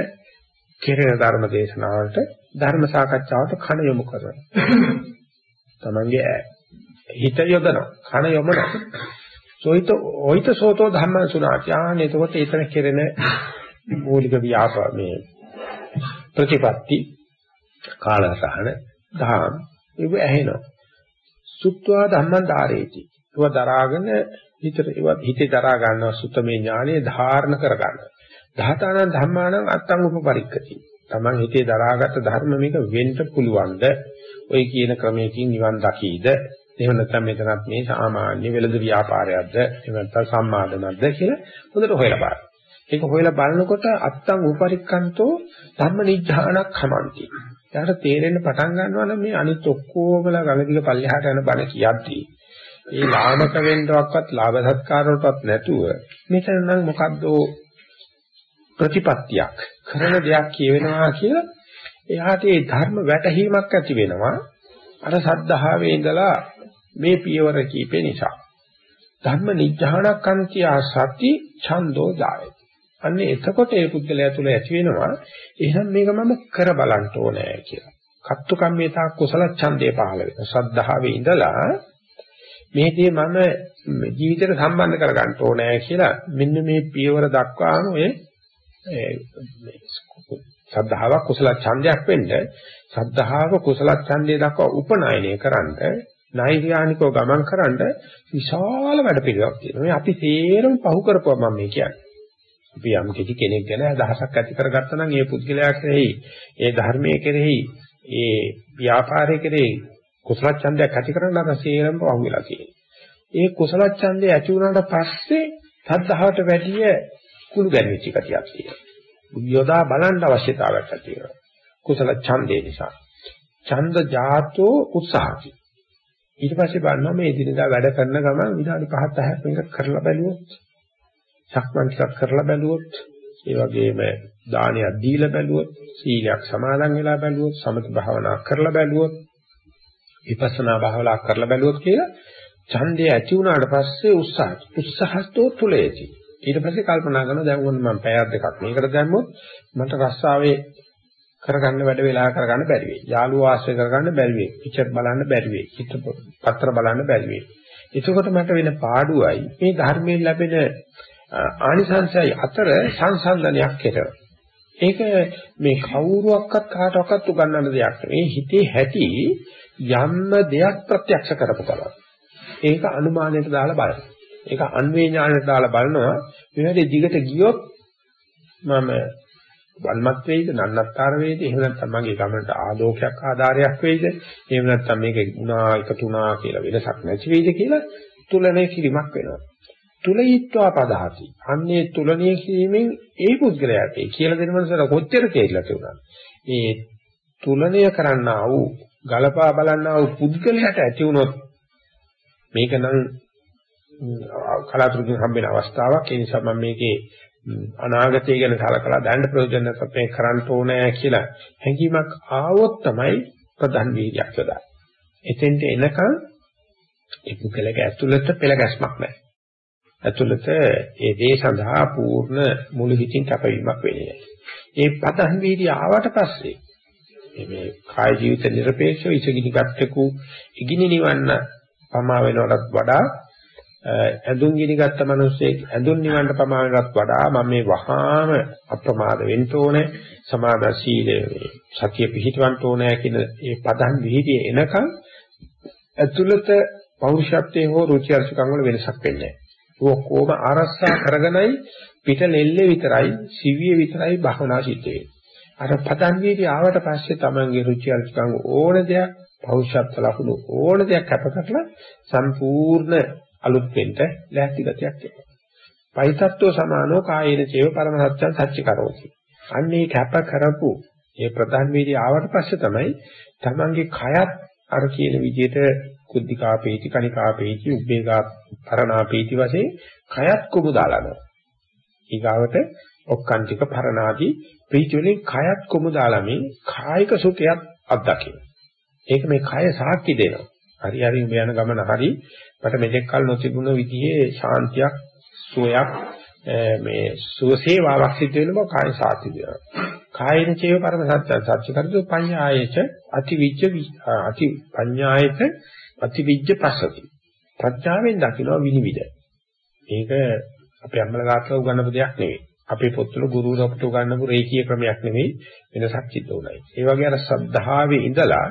කෙරෙන ධර්ම දේශනාවලට ධර්ම සාකච්ඡාවට කණ යොමු කරනවා. තමන්ගේ හිත යොදනවා කණ යොමනවා. සෝහිත ඔහිත සෝතෝ ධම්මං සුනාති. ආන එතකොට එතන කෙරෙන මූලික ව්‍යාපා මේ ප්‍රතිපatti කාලසහන දහම් ඒව ඇහෙනවා. සුත්වා ධම්මං ධාරේති. ඒව දරාගෙන හිතට ඒව හිතේ දරා ගන්නවා සුත්තමේ ඥානෙ ධාරණ කර ගන්නවා. ධාතානං ධම්මානං අත්තං උපපරික්කති. Taman හිතේ දරාගත් ධර්ම මේක වෙන්න පුළුවන්ද? ඔය කියන ක්‍රමයකින් නිවන් දකීද? එහෙම නැත්නම් මෙතනත් මේ සාමාන්‍ය වෙළඳ ව්‍යාපාරයක්ද? එහෙම නැත්නම් සම්මාදනක්ද කියලා හොඳට හොයලා බලන්න. ඒක හොයලා බලනකොට අත්තං උපරික්කන්තෝ ධම්ම නිජ්ජානක් හමන්ති. එයාට තේරෙන්න පටන් ගන්නවා නම් මේ අනිත් ඔක්කොමලා ගඟදිග පල්ලෙහාට යන බණ කියද්දී ඒ ලාමක වෙන්නවක්වත් ලාභ සත්කාරවලටවත් නැතුව මෙතන නම් මොකද්ද ප්‍රතිපත්තියක් කරන දෙයක් කියවෙනවා කියලා එයාට ඒ ධර්ම වැටහීමක් ඇති වෙනවා. අර සද්ධාවේ ඉඳලා මේ පියවර කීපේ නිසා. ධර්ම නිජ්ජානකන්තිය සති ඡන්தோ ජායති අන්න එතකොට ඒ පුද්ගලයා තුළ ඇති වෙනවා එහෙනම් මේක මම කර බලන්න ඕනේ කියලා. කත්තු කම්මේතා කුසල ඡන්දේ පහළ වෙනවා. සද්ධාවේ ඉඳලා මේ දේ මම ජීවිතේට සම්බන්ධ කරගන්න ඕනේ කියලා මෙන්න මේ පියවර දක්වාම ඔය සද්ධාවක් කුසල ඡන්දයක් වෙන්න සද්ධාව කුසල ඡන්දය දක්වා උපනායනය කරන්න නෛර්යානිකව ගමන් කරන්න විශාල වැඩ පිළිවෙලක් තියෙනවා. මේ අපි තේරම පහු කරපුවා මම මේ කියන්නේ. අපි යම් කිසි කෙනෙක් ගැන අදහසක් ඇති කරගත්තා නම් ඒ පුද්ගලයා කෙරෙහි, ඒ ධර්මයේ කෙරෙහි, ඒ ව්‍යාපාරයේ කෙරෙහි කුසල ඡන්දයක් ඇති කරන්න අර සේරම පහු වෙලා තියෙනවා. ඒ කුසල ඡන්දය ඇති වුණාට පස්සේ සද්ධාවට වැඩිය කුළු ගැන්විච්ච කතියක් තියෙනවා. යොදා බලන්න අවශ්‍යතාවයක් තියෙනවා. කුසල ඡන්දේ නිසා. ඡන්ද ජාතෝ උත්සාහති. ඊට පස්සේ බලනවා මේ දිනදා වැඩ කරන ගමන් විනාඩි 5ක් 10ක් මේක කරලා බැලුවොත් සක්මන් ටිකක් කරලා බැලුවොත් ඒ වගේම දානයක් දීලා බැලුවොත් සීලයක් සමාදන් වෙලා බැලුවොත් සමත භාවනා කරලා බැලුවොත් විපස්සනා භාවනා කරලා බැලුවොත් කියලා ඡන්දය ඇති වුණාට පස්සේ උත්සාහ උත්සාහස්තෝ තුලේති ඊට පස්සේ කල්පනා කරනවා දැන් වොන්න මම පැයක් දෙකක් මේකට දැම්මොත් මට රස්සාවේ කරගන්න වැඩ වෙලා කරගන්න බැරි වෙයි. යාළුවෝ ආශ්‍රය කරගන්න බැරි වෙයි. පිටත් බලන්න බැරි වෙයි. හිත පත්‍ර බලන්න බැරි වෙයි. එතකොට මට වෙන පාඩුවයි මේ ධර්මයෙන් ලැබෙන ආනිසංසයයි අතර සංසන්දනයක් කෙරෙනවා. ඒක මේ කවුරුවක්වත් කාටවත් උගන්වන්න දෙයක් නෙවෙයි. හිතේ ඇති යම්ම දෙයක් ප්‍රත්‍යක්ෂ කරපු කරා. ඒක අනුමානයට දාලා බලන්න. ඒක අන්වේ ඥානයට දාලා බලනවා. මේ වැඩේ දිගට ගියොත් මම වල්මත් වෙයිද නන්නත්තර වෙයිද? එහෙම නැත්නම් මගේ ගමනට ආලෝකයක් ආධාරයක් වෙයිද? එහෙම නැත්නම් මේක ගුණා එකතුනා කියලා වෙනසක් නැති වෙයිද කියලා තුලනේ කිරීමක් වෙනවා. තුලීත්වා පදහති අන්නේ තුලණිය කිරීමෙන් ඒ පුද්ගලයාට ඒ කියලා දෙන මනසට කොච්චර තේරිලා තියුණා ඒ තුලණය කරන්නා වූ ගලපා බලන්නා වූ පුද්ගලයාට ඇති වුණොත් මේක නම් කලාතුරකින් හම්බෙන අවස්ථාවක් ඒ නිසා මම මේකේ අනාගතය ගැන කලකලා දැන් ප්‍රයෝජන සපේ කරන්න ඕනේ කියලා හැඟීමක් ආවොත් තමයි ප්‍රධාන වීර්යයක් යොදා. එතෙන්ට එනකන් ඒ පුද්ගලයාගේ ඇතුළත පෙළ ගැස්මක් නැහැ. ඇතුළත ඒ දේ සඳහා පූර්ණ මුළු හිතින් කැපවීමක් වෙන්නේ. ඒ ප්‍රධාන වීර්ය ආවට පස්සේ මේ කාය ජීවිත නිර්පේක්ෂව ඉසගිනි ගත්තකු ඉගිනි නිවන්න පමා වෙනවටත් වඩා ඇඳුම් ගිනි ගත්ත මිනිස්සෙක් ඇඳුම් නිවන්න ප්‍රමාණයටත් වඩා මම මේ වහාම අප්‍රමාද වෙන්න ඕනේ සමාද සීලය සතිය පිහිටවන්න ඕනේ කියන ඒ පදන් විහිදී එනකන් ඇතුළත පෞරුෂත්වයේ හෝ රුචි අරුචිකම් වල වෙනසක් වෙන්නේ නැහැ. ඔක්කොම ආරස්සා කරගෙනයි පිට ලෙල්ලේ විතරයි සිවිය විතරයි භවනා සිද්ධ වෙන්නේ. අර පදන් විහිදී ආවට පස්සේ Tamange රුචි අරුචිකම් ඕන දෙයක් පෞරුෂත්ව ලකුණු ඕන දෙයක් කැපකරලා සම්පූර්ණ අලුත් වෙන්න ලෑස්ති ගතියක් එනවා. පයිතත්ව සමානෝ කායේන චේව පරම සත්‍යං සච්ච කරෝති. අන්නේ කැප කරපු ඒ ප්‍රධාන වේදී ආවට පස්සේ තමයි තමන්ගේ කයත් අර කියන විදිහට කුද්ධිකා පීති කනිකා පීති උබ්බේකා පරණා පීති වශයෙන් කයත් කුබු දාලානවා. ඊගාවට ඔක්කාන්තික පරණාදී ප්‍රීති වලින් කයත් කුමු දාලා මේ කායික සුඛයක් අත්දකින්න. ඒක මේ කය සාක්ෂි දෙනවා. හරි හරි උඹ යන ගමන හරි මට මෙතෙක් කල නොතිබුණ විදිහේ ශාන්තියක් සුවයක් මේ සුවසේවාවක් සිද්ධ වෙන බව කාය සාක්ෂි දෙනවා. කායන චේව පරම සත්‍ය සත්‍ය කරදු පඤ්ඤායච අතිවිජ්ජ අති පඤ්ඤායච අතිවිජ්ජ පසති. ප්‍රඥාවෙන් දකින්න විනිවිද. මේක අපේ අම්මලා තාත්තලා උගන්වපු දෙයක් නෙවෙයි. අපේ පොත්වල ගුරුවරු අපට උගන්වපු රේඛීය ක්‍රමයක් නෙවෙයි වෙනසක් සිද්ධ උනායි. ඒ වගේ අර සද්ධාවේ ඉඳලා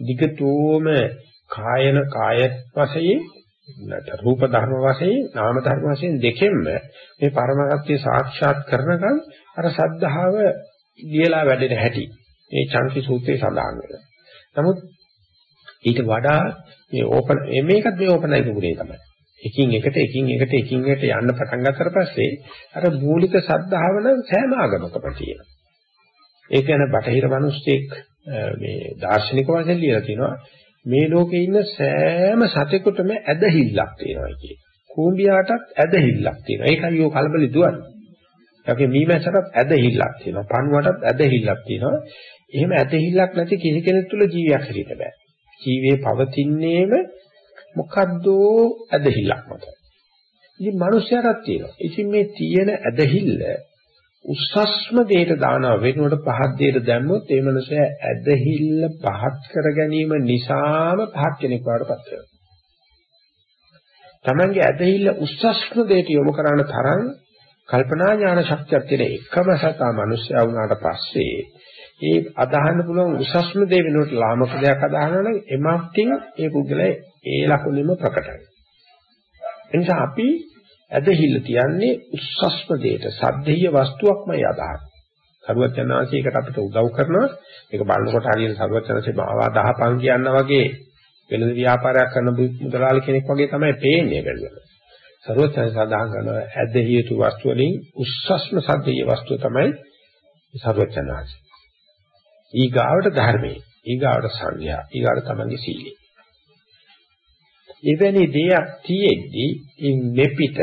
දිගටම කායන කාය වශයෙන් නැත්නම් රූප ධර්ම වශයෙන් නාම ධර්ම වශයෙන් දෙකෙන්ම මේ පරමගතිය සාක්ෂාත් කරනකම් අර සද්ධාව ලියලා වැඩෙන හැටි මේ චංකි සූත්‍රයේ සඳහන් වෙනවා. නමුත් ඊට වඩා මේ ඕපන මේකත් මේ ඕපනයික ගුණය තමයි. එකින් එකට එකින් එකට එකින් එකට යන්න පටන් ගත්තට පස්සේ අර මූලික සද්ධාව නම් සෑම ආගමකම තියෙනවා. ඒක යන බටහිර මිනිස්සෙක් මේ දාර්ශනික වශයෙන් ලියලා තිනවා මේ ලෝකේ ඉන්න සෑම සතෙකුටම ඇදහිල්ලක් තියෙනවා කියේ. කූඹියාටත් ඇදහිල්ලක් තියෙනවා. ඒකයි ඔය කලබලි දුවන්නේ. ඒකේ මීමැස්සටත් ඇදහිල්ලක් තියෙනවා. පණුවටත් ඇදහිල්ලක් තියෙනවා. එහෙම ඇදහිල්ලක් නැති කිසි කෙනෙක් තුල ජීවියක් හිටින්න බෑ. ජීවේ පවතින්නේම මොකද්ද ඇදහිල්ලක් මත. ඉතින් මිනිස්යාටත් තියෙනවා. ඉතින් මේ තියෙන ඇදහිල්ල උස්සස්ම දෙයට දානවා වෙනුවට පහත් දෙයට දැම්මොත් ඒ මනුස්සයා ඇදහිල්ල පහත් කර ගැනීම නිසාම පහත් කෙනෙක් වඩපත් වෙනවා. Tamange ඇදහිල්ල උස්සස්ම දෙයට යොමු කරන තරම් කල්පනා ඥාන ශක්තියක් තියෙන එකම සතා මනුස්සයා වුණාට පස්සේ ඒ අදහන්න පුළුවන් උසස්ම දේ වෙනුවට ලාමක දෙයක් අදහනවා නම් එමත්ින් ඒ පුද්ගලයා ඒ ලකුණෙම ප්‍රකටයි. එනිසා අපි ඇදහිල්ල තියන්නේ උස්සස්ම දෙයට සද්දේය වස්තුවක්මයි අදහන්නේ. සරුවචනාංශයකට අපිට උදව් කරනවා. ඒක බලනකොට හරියට සරුවචනාංශේ මාවා දහපන් කියනවා වගේ වෙළඳ ව්‍යාපාරයක් කරන මුදලාලි කෙනෙක් වගේ තමයි පේන්නේ බැලුවා. සරුවචනාංශ සඳහන් කරනවා ඇදහියතු වස්තු වලින් උස්සස්ම සද්දේය වස්තුව තමයි සරුවචනාංශ. ඊගාවට ධර්මයේ, ඊගාවට සංඥා, ඊගාවට තමන්ගේ සීලය. එවැනි දෙයක් තියෙද්දී ඉන් මෙපිට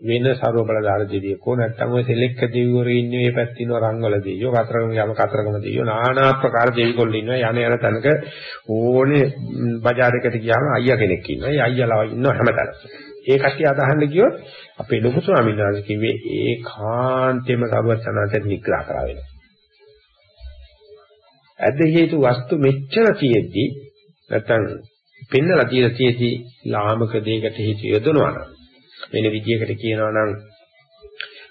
වෙන ਸਰව බලධාර දෙවියෙකෝ නැත්තම් ඔය සෙලෙක්ක දෙවිවරු ඉන්නේ මේ පැත්තේ ඉන්න රංගවල දෙවියෝ කතරගම යම කතරගම දෙවියෝ নানা ආකාර දෙවිගොල්ලෝ ඉන්නවා. යانے යන තැනක ඕනේ බજાર එකට ගියාම අයියා කෙනෙක් ඉන්නවා. ඒ අයියාලා ඉන්නවා හැමතැනම ඒ කට්ටිය අදහන්න ගියොත් අපේ ලොකු ස්වාමීන් වහන්සේ කිව්වේ ඒ කාන්තේම සබවචනාට නිග්‍රහ කරා වෙනවා. ඇද හේතු වස්තු මෙච්චර තියෙද්දි නැත්තම් පෙන්නලා තියලා තියෙති ලාමක දෙයකට හේතු යොදනවා නම් වෙන විදියකට කියනවා නම්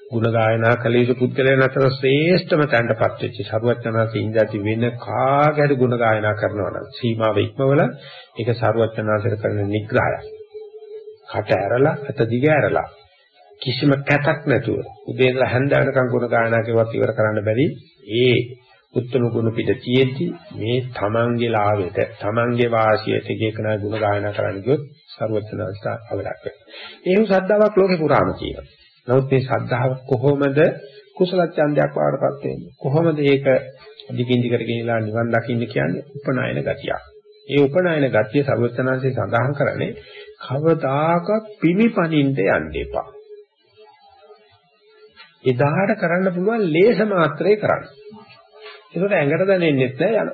ගුණ ගායනා කළ යුතු පුද්ගලයන් අතර ශ්‍රේෂ්ඨම තැනටපත් වෙච්ච සරුවචනාසේ ඉඳි වෙන කාගට ගුණ ගායනා කරනවා නම් සීමාව ඉක්මවල ඒක සරුවචනාසේට කරන නිග්‍රහයක්. කට ඇරලා අත දිග ඇරලා කිසිම කැතක් නැතුව උදේ ඉඳලා හැන්දෑවකම් ගුණ ගායනා කරුවත් ඉවර කරන්න බැරි ඒ උත්තර ගුණ පිට තියෙද්දි මේ තමන්ගේ ලාභයට තමන්ගේ වාසියට එකකන ගුණ ගායනා කරන්න ගියොත් ਸਰවඥාස්ථ අවලක් වෙනවා. එහෙම ශ්‍රද්ධාවක් ලෝකේ පුරාම තියෙනවා. නමුත් මේ ශ්‍රද්ධාව කොහොමද කුසල ඡන්දයක් වඩපත් වෙන්නේ? කොහොමද ඒක දිගින් දිගට ගෙනලා නිවන් දකින්න කියන්නේ? උපනායන ගතියක්. ඒ උපනායන ගතිය ਸਰවඥාන්සේ සඳහන් කරන්නේ කවදාකවත් පිමිපණින්ද යන්න එපා. එදාට කරන්න පුළුවන් ලේස මාත්‍රේ කරන්න. ඒකට ඇඟට දැනෙන්නේ නැහැ යන.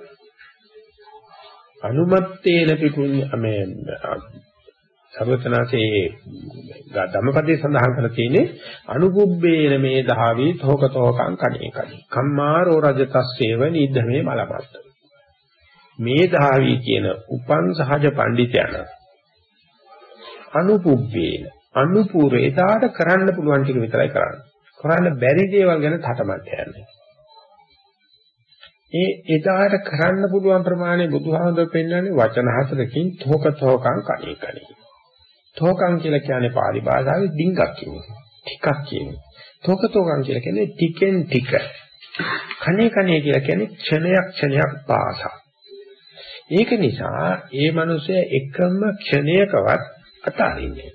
අනුමත්තේන පිපුඤ්ඤ මේ සර්වතනාසේ ධම්මපදයේ සඳහන් කරලා තියෙන්නේ අනුගුබ්බේන මේ දහවි තෝකතෝකං කණේ කණේ. කම්මාරෝ රජතස්සේව නිද්දමේ මලපත්ත. මේ දහවි කියන උපන් සහජ පඬිතයන අනුපුබ්බේන අනුපූර්ව එදාට කරන්න පුළුවන් ටික විතරයි කරන්නේ. කරන්න බැරි දේවල් ගැන තටමඬ යන්නේ. ඒ එදාට කරන්න පුළුවන් ප්‍රමාණය බුදුහාමුදුරු පෙන්වන්නේ වචන හතරකින් තෝක තෝකං කණේ කණේ. තෝකං කියලා කියන්නේ පාලි භාෂාවේ ඩිංගක් කියන්නේ. ටිකක් කියන්නේ. තෝක තෝකං කියලා කියන්නේ ටිකෙන් ටික. කණේ කණේ කියලා කියන්නේ ක්ෂණයක් ක්ෂණයක් පාසා. ඒක නිසා ඒ මනුස්සය එකම ක්ෂණයකවත් අතාරින්නේ.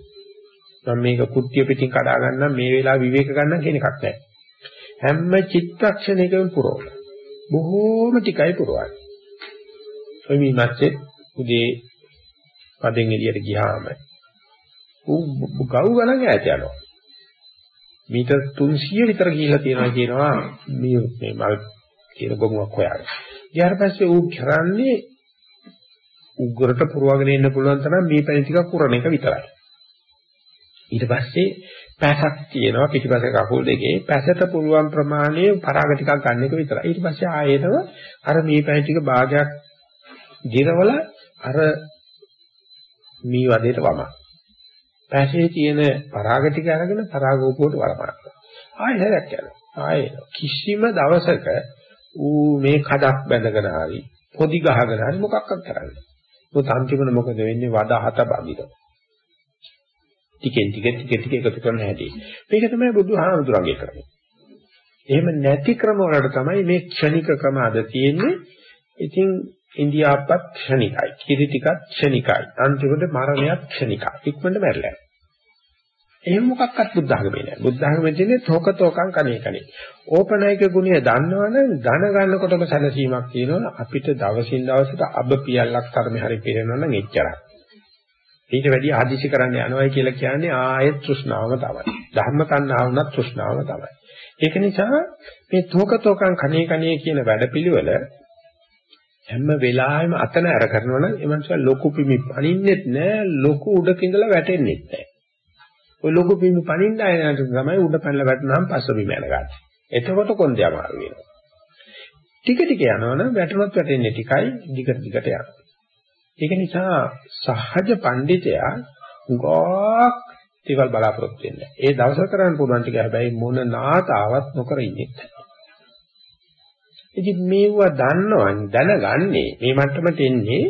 මම මේක කුට්ටිය පිටින් කඩා ගන්නම් මේ වෙලාව විවේක ගන්නම් කියන එකක් නැහැ. හැම චිත්තක්ෂණයකම පුරවන. බොහෝම ටිකයි පුරවන්නේ. ඔය මේ මැච්චේ උදේ පදෙන් එළියට ගියාම ඌ ගව් ගණන් ඈත යනවා. මීටර් 300 විතර ගිහිල්ලා තියෙනවා කියනවා මේ මේ මල් කියන ගොමුවක් හොයාගෙන. ඊට පස්සේ ඌ කරන්නේ උග්‍රට පුරවගෙන ඉන්න පුළුවන් තරම් මේ පැණි ටිකක් පුරන එක විතරයි. ඊට පස්සේ පැසක් තියෙනවා පිටිපස්සේ කකුල් දෙකේ පැසට පුළුවන් ප්‍රමාණය පරාග ටිකක් ගන්න එක විතරයි. ඊට පස්සේ ආයෙතම අර මේ පැණි ටික භාගයක් දිරවල අර මේ වදේට වම. පැසේ තියෙන පරාග ටික අරගෙන පරාග උපුවට වරපරක්. ආයෙ හැරක් යනවා. ආයෙ කිසිම දවසක ඌ මේ කඩක් බැඳගෙන හරි පොඩි ගහගෙන හරි මොකක්වත් කරන්නේ. මොකද අන්තිමට මොකද වෙන්නේ වද හත බඳිනවා. ටිකෙන් ටික ටික ටික එකතු කරන හැටි. මේක තමයි බුදුහාමුදුරන්ගේ ක්‍රමය. එහෙම නැති ක්‍රම වලට තමයි මේ ක්ෂණික ක්‍රම අද තියෙන්නේ. ඉතින් ඉන්දියාපත් ක්ෂණිකයි. කිරි ටිකත් ක්ෂණිකයි. අන්තිමට මරණයත් ක්ෂණිකයි. ඉක්මනට මැරලා. එහෙම මොකක්වත් බුද්ධ ධර්මේ නෑ. බුද්ධ ධර්මයේ තියෙන්නේ තෝක තෝකං කණේ කණේ. ඕපනයික ගුණය දන්නවනම් ධන ගන්නකොටම සැලසීමක් තියෙනවා. අපිට දවසින් දවසට අබ පියල්ලක් තරමේ හරි පිරෙනවා නම් එච්චරයි. ඊට වැඩි ආදිසි කරන්න යනවායි කියලා කියන්නේ ආයෙත් තෘෂ්ණාවම තමයි. ධර්ම තණ්හාව උනත් තෘෂ්ණාවම තමයි. ඒක නිසා මේ තෝක තෝකං කණේ කණේ කියන වැඩපිළිවෙල හැම වෙලාවෙම අතන අර කරනවා නම් ඒ මනුස්සයා ලොකු පිමි පණින්නෙත් නෑ ලොකු උඩක ඉඳලා වැටෙන්නෙත් නෑ. ඔය ලොකු පිමි පණින්න ආයනට තමයි උඩ පැනලා වැටුනහම පස්ස බිම යනගන්නේ. එතකොට කොන්දේ අමාරු වෙනවා. ටික ටික යනවනම් වැටුනොත් වැටෙන්නේ ටිකයි දිගට දිගට යනවා. ඒක නිසා සහජ පඬිතයා ගොක් දේවල් බලාපොරොත්තු වෙන්නේ. ඒ දවස කරන්න පුළුවන් ටික හැබැයි මොන නාතාවක් නොකර ඉන්නේ. ඉතින් මේවා දන්නවන් දැනගන්නේ මේ මට්ටමට එන්නේ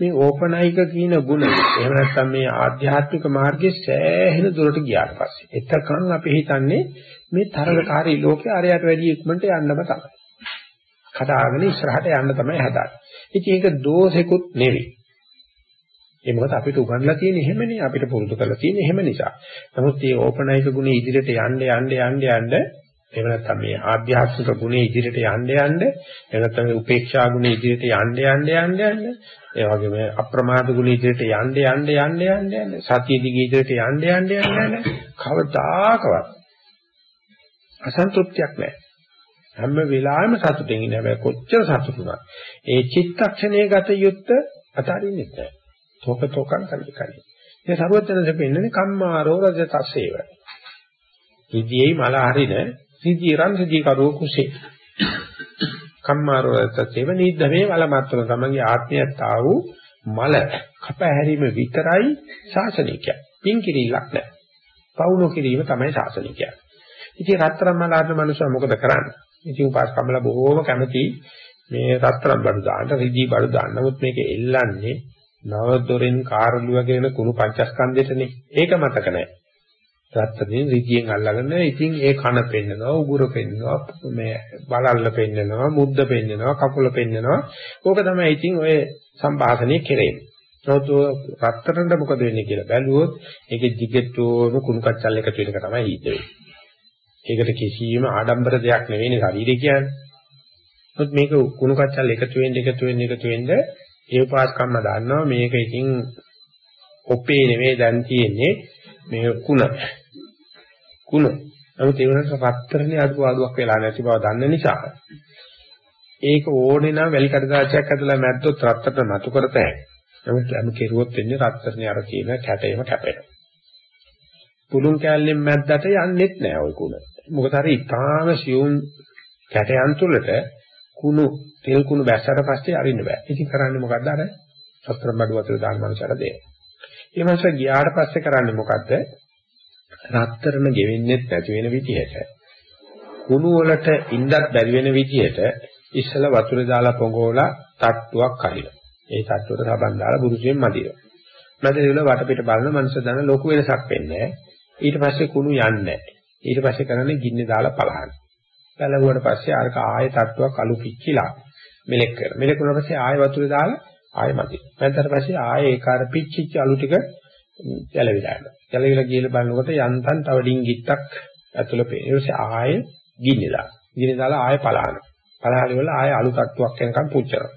මේ ඕපනයික කියන ගුණ එහෙම නැත්නම් මේ ආධ්‍යාත්මික මාර්ගයේ සෑහෙන දුරට ගියාට පස්සේ එතකන් අපි හිතන්නේ මේ තරලකාරී ලෝකේ අරයට වැඩි ඉක්මනට යන්නම තමයි. කඩාගෙන ඉස්සරහට යන්න තමයි හදාන්නේ. ඉතින් ඒක දෝෂෙකුත් නෙවෙයි. ඒ මොකද අපිට උගන්ලා තියෙන එහෙමනේ අපිට පුරුදු කරලා තියෙන එහෙම නිසා. නමුත් මේ ඕපනයික ගුණේ ඉදිරියට යන්න යන්න යන්න යන්න එහෙම නැත්නම් මේ ආධ්‍යාත්මික ගුණේ ඉදිරියට යන්න යන්න එහෙම නැත්නම් මේ උපේක්ෂා ගුණේ ඉදිරියට යන්න යන්න යන්න යන්න ඒ වගේම අප්‍රමාද ගුණේ ඉදිරියට යන්න යන්න යන්න යන්න යන්න සතිය දිගේ ඉදිරියට යන්න යන්න යන්න යන්න කවදාකවත් අසන්තෘප්තියක් නැහැ හැම වෙලාවෙම සතුටින් ඉන්න හැබැයි කොච්චර සතුටුනත් ඒ චිත්තක්ෂණයේ ගත යුත්ත අතාරින්නේ නැහැ තෝක තෝකං කරලි කරලි ඒ සරුවචනසේ පෙන්නන්නේ කම්මාරෝ රජ තස්සේව විදියේ මල හරින සිද්ධිය රන් සිද්ධිය කරෝ කුසේ කම්මාරවතේව නිද්දමේ වලමත්වන තමගේ ආත්මයත් ආ වූ මල කපහැරීම විතරයි ශාසනිකය. පින් කිරීලක් නැහැ. පවුණු කිරීම තමයි ශාසනිකය. ඉතින් රත්තරන් මලාට මනුස්සයා මොකද කරන්නේ? ඉතින් උපාස කමල බොහෝම කැමති මේ රත්තරන් බඩු දාන්න, රිදී බඩු දාන්න. නමුත් මේක එල්ලන්නේ නව දොරෙන් කාරළු වගේන කුණු පංචස්කන්ධෙටනේ. ඒක මතක නැහැ. රත්තරන් රිදියෙන් අල්ලගෙන ඉතින් ඒ කන පෙන්නනවා උගුර පෙන්නනවා මේ බලල්ල පෙන්නනවා මුද්ද පෙන්නනවා කකුල පෙන්නනවා. ඕක තමයි ඉතින් ඔය සම්භාෂණය කෙරෙන්නේ. නමුත් රත්තරන්ට මොකද වෙන්නේ කියලා බැලුවොත් ඒකේ දිගටම කුණු කච්චල් එකතු වෙන එක තමයි හිත වෙන්නේ. ඒකට කිසියම් ආඩම්බර දෙයක් නෙවෙයි ශරීරය කියන්නේ නමුත් මේක කුණු කච්චල් එකතු වෙන්න එකතු වෙන්න එකතු වෙන්න ඒ උපාසකම්ම දන්නවා මේක ඉතින් ඔපේ නෙවෙයි දැන් තියෙන්නේ මේ කුණ කුණ. නමුත් ඒ වෙනස රත්තරනේ අඩු ආඩුවක් වෙලා නැති බව දන්න නිසා ඒක ඕනේ නම් වැලි කඩදාසියක් ඇදලා මැද්දොත් රත්තරන නතු කරතෑ. නමුත් අපි කෙරුවොත් වෙන්නේ රත්තරනේ අර කියන කැටේම කැපෙනවා. පුළුන් කැල්ලෙන් මැද්දට යන්නෙත් නෑ ওই කුණ. මොකද හරි ඉතාම සියුම් කැටයන් තුලට කුණු තෙල් කුණු බැස්සට පස්සේ අරින්න බෑ. ඉතින් කරන්නේ මොකද්ද අර රත්තරන් බඩුව අතර දාන මනසට දෙන්න. ඒ මාස ගියාට පස්සේ කරන්නේ මොකද්ද? රත්තරන ගෙවෙන්නේ නැති වෙන විදිහට කුණු වලට ඉඳත් බැරි වෙන විදිහට ඉස්සල වතුරේ දාලා පොඟෝලා තට්ටුවක් කරිනවා. ඒ තට්ටුවට සබන් දාලා බුරුසියෙන් මදිනවා. මැදේවල වටපිට බලන මනුස්ස දන ලොකු වෙනසක් වෙන්නේ ඊට පස්සේ කුණු යන්නේ ඊට පස්සේ කරන්නේ ගින්නේ දාලා පලහන. පැලවුවට පස්සේ අරක ආයෙ තට්ටුවක් අලු පිච්චිලා මෙලෙක් කරනවා. මෙලෙක් වුණාට පස්සේ ආයෙ වතුරේ දාලා ආයෙ මදි. මැදට පස්සේ ආයෙ ඒක අර පිච්චිච්ච අලු ටික ගැලවිලා යනවා. ගැලවිලා ගිහලා බලනකොට යන්තම් තව ඩිංගිත්තක් ඇතුළේ පේන. ඊට පස්සේ ආයෙ ගින්නේ දාලා. ගින්නේ දාලා ආයෙ පලහන. පලහලි වල ආයෙ අලු තට්ටුවක් එනකම් පුච්චනවා.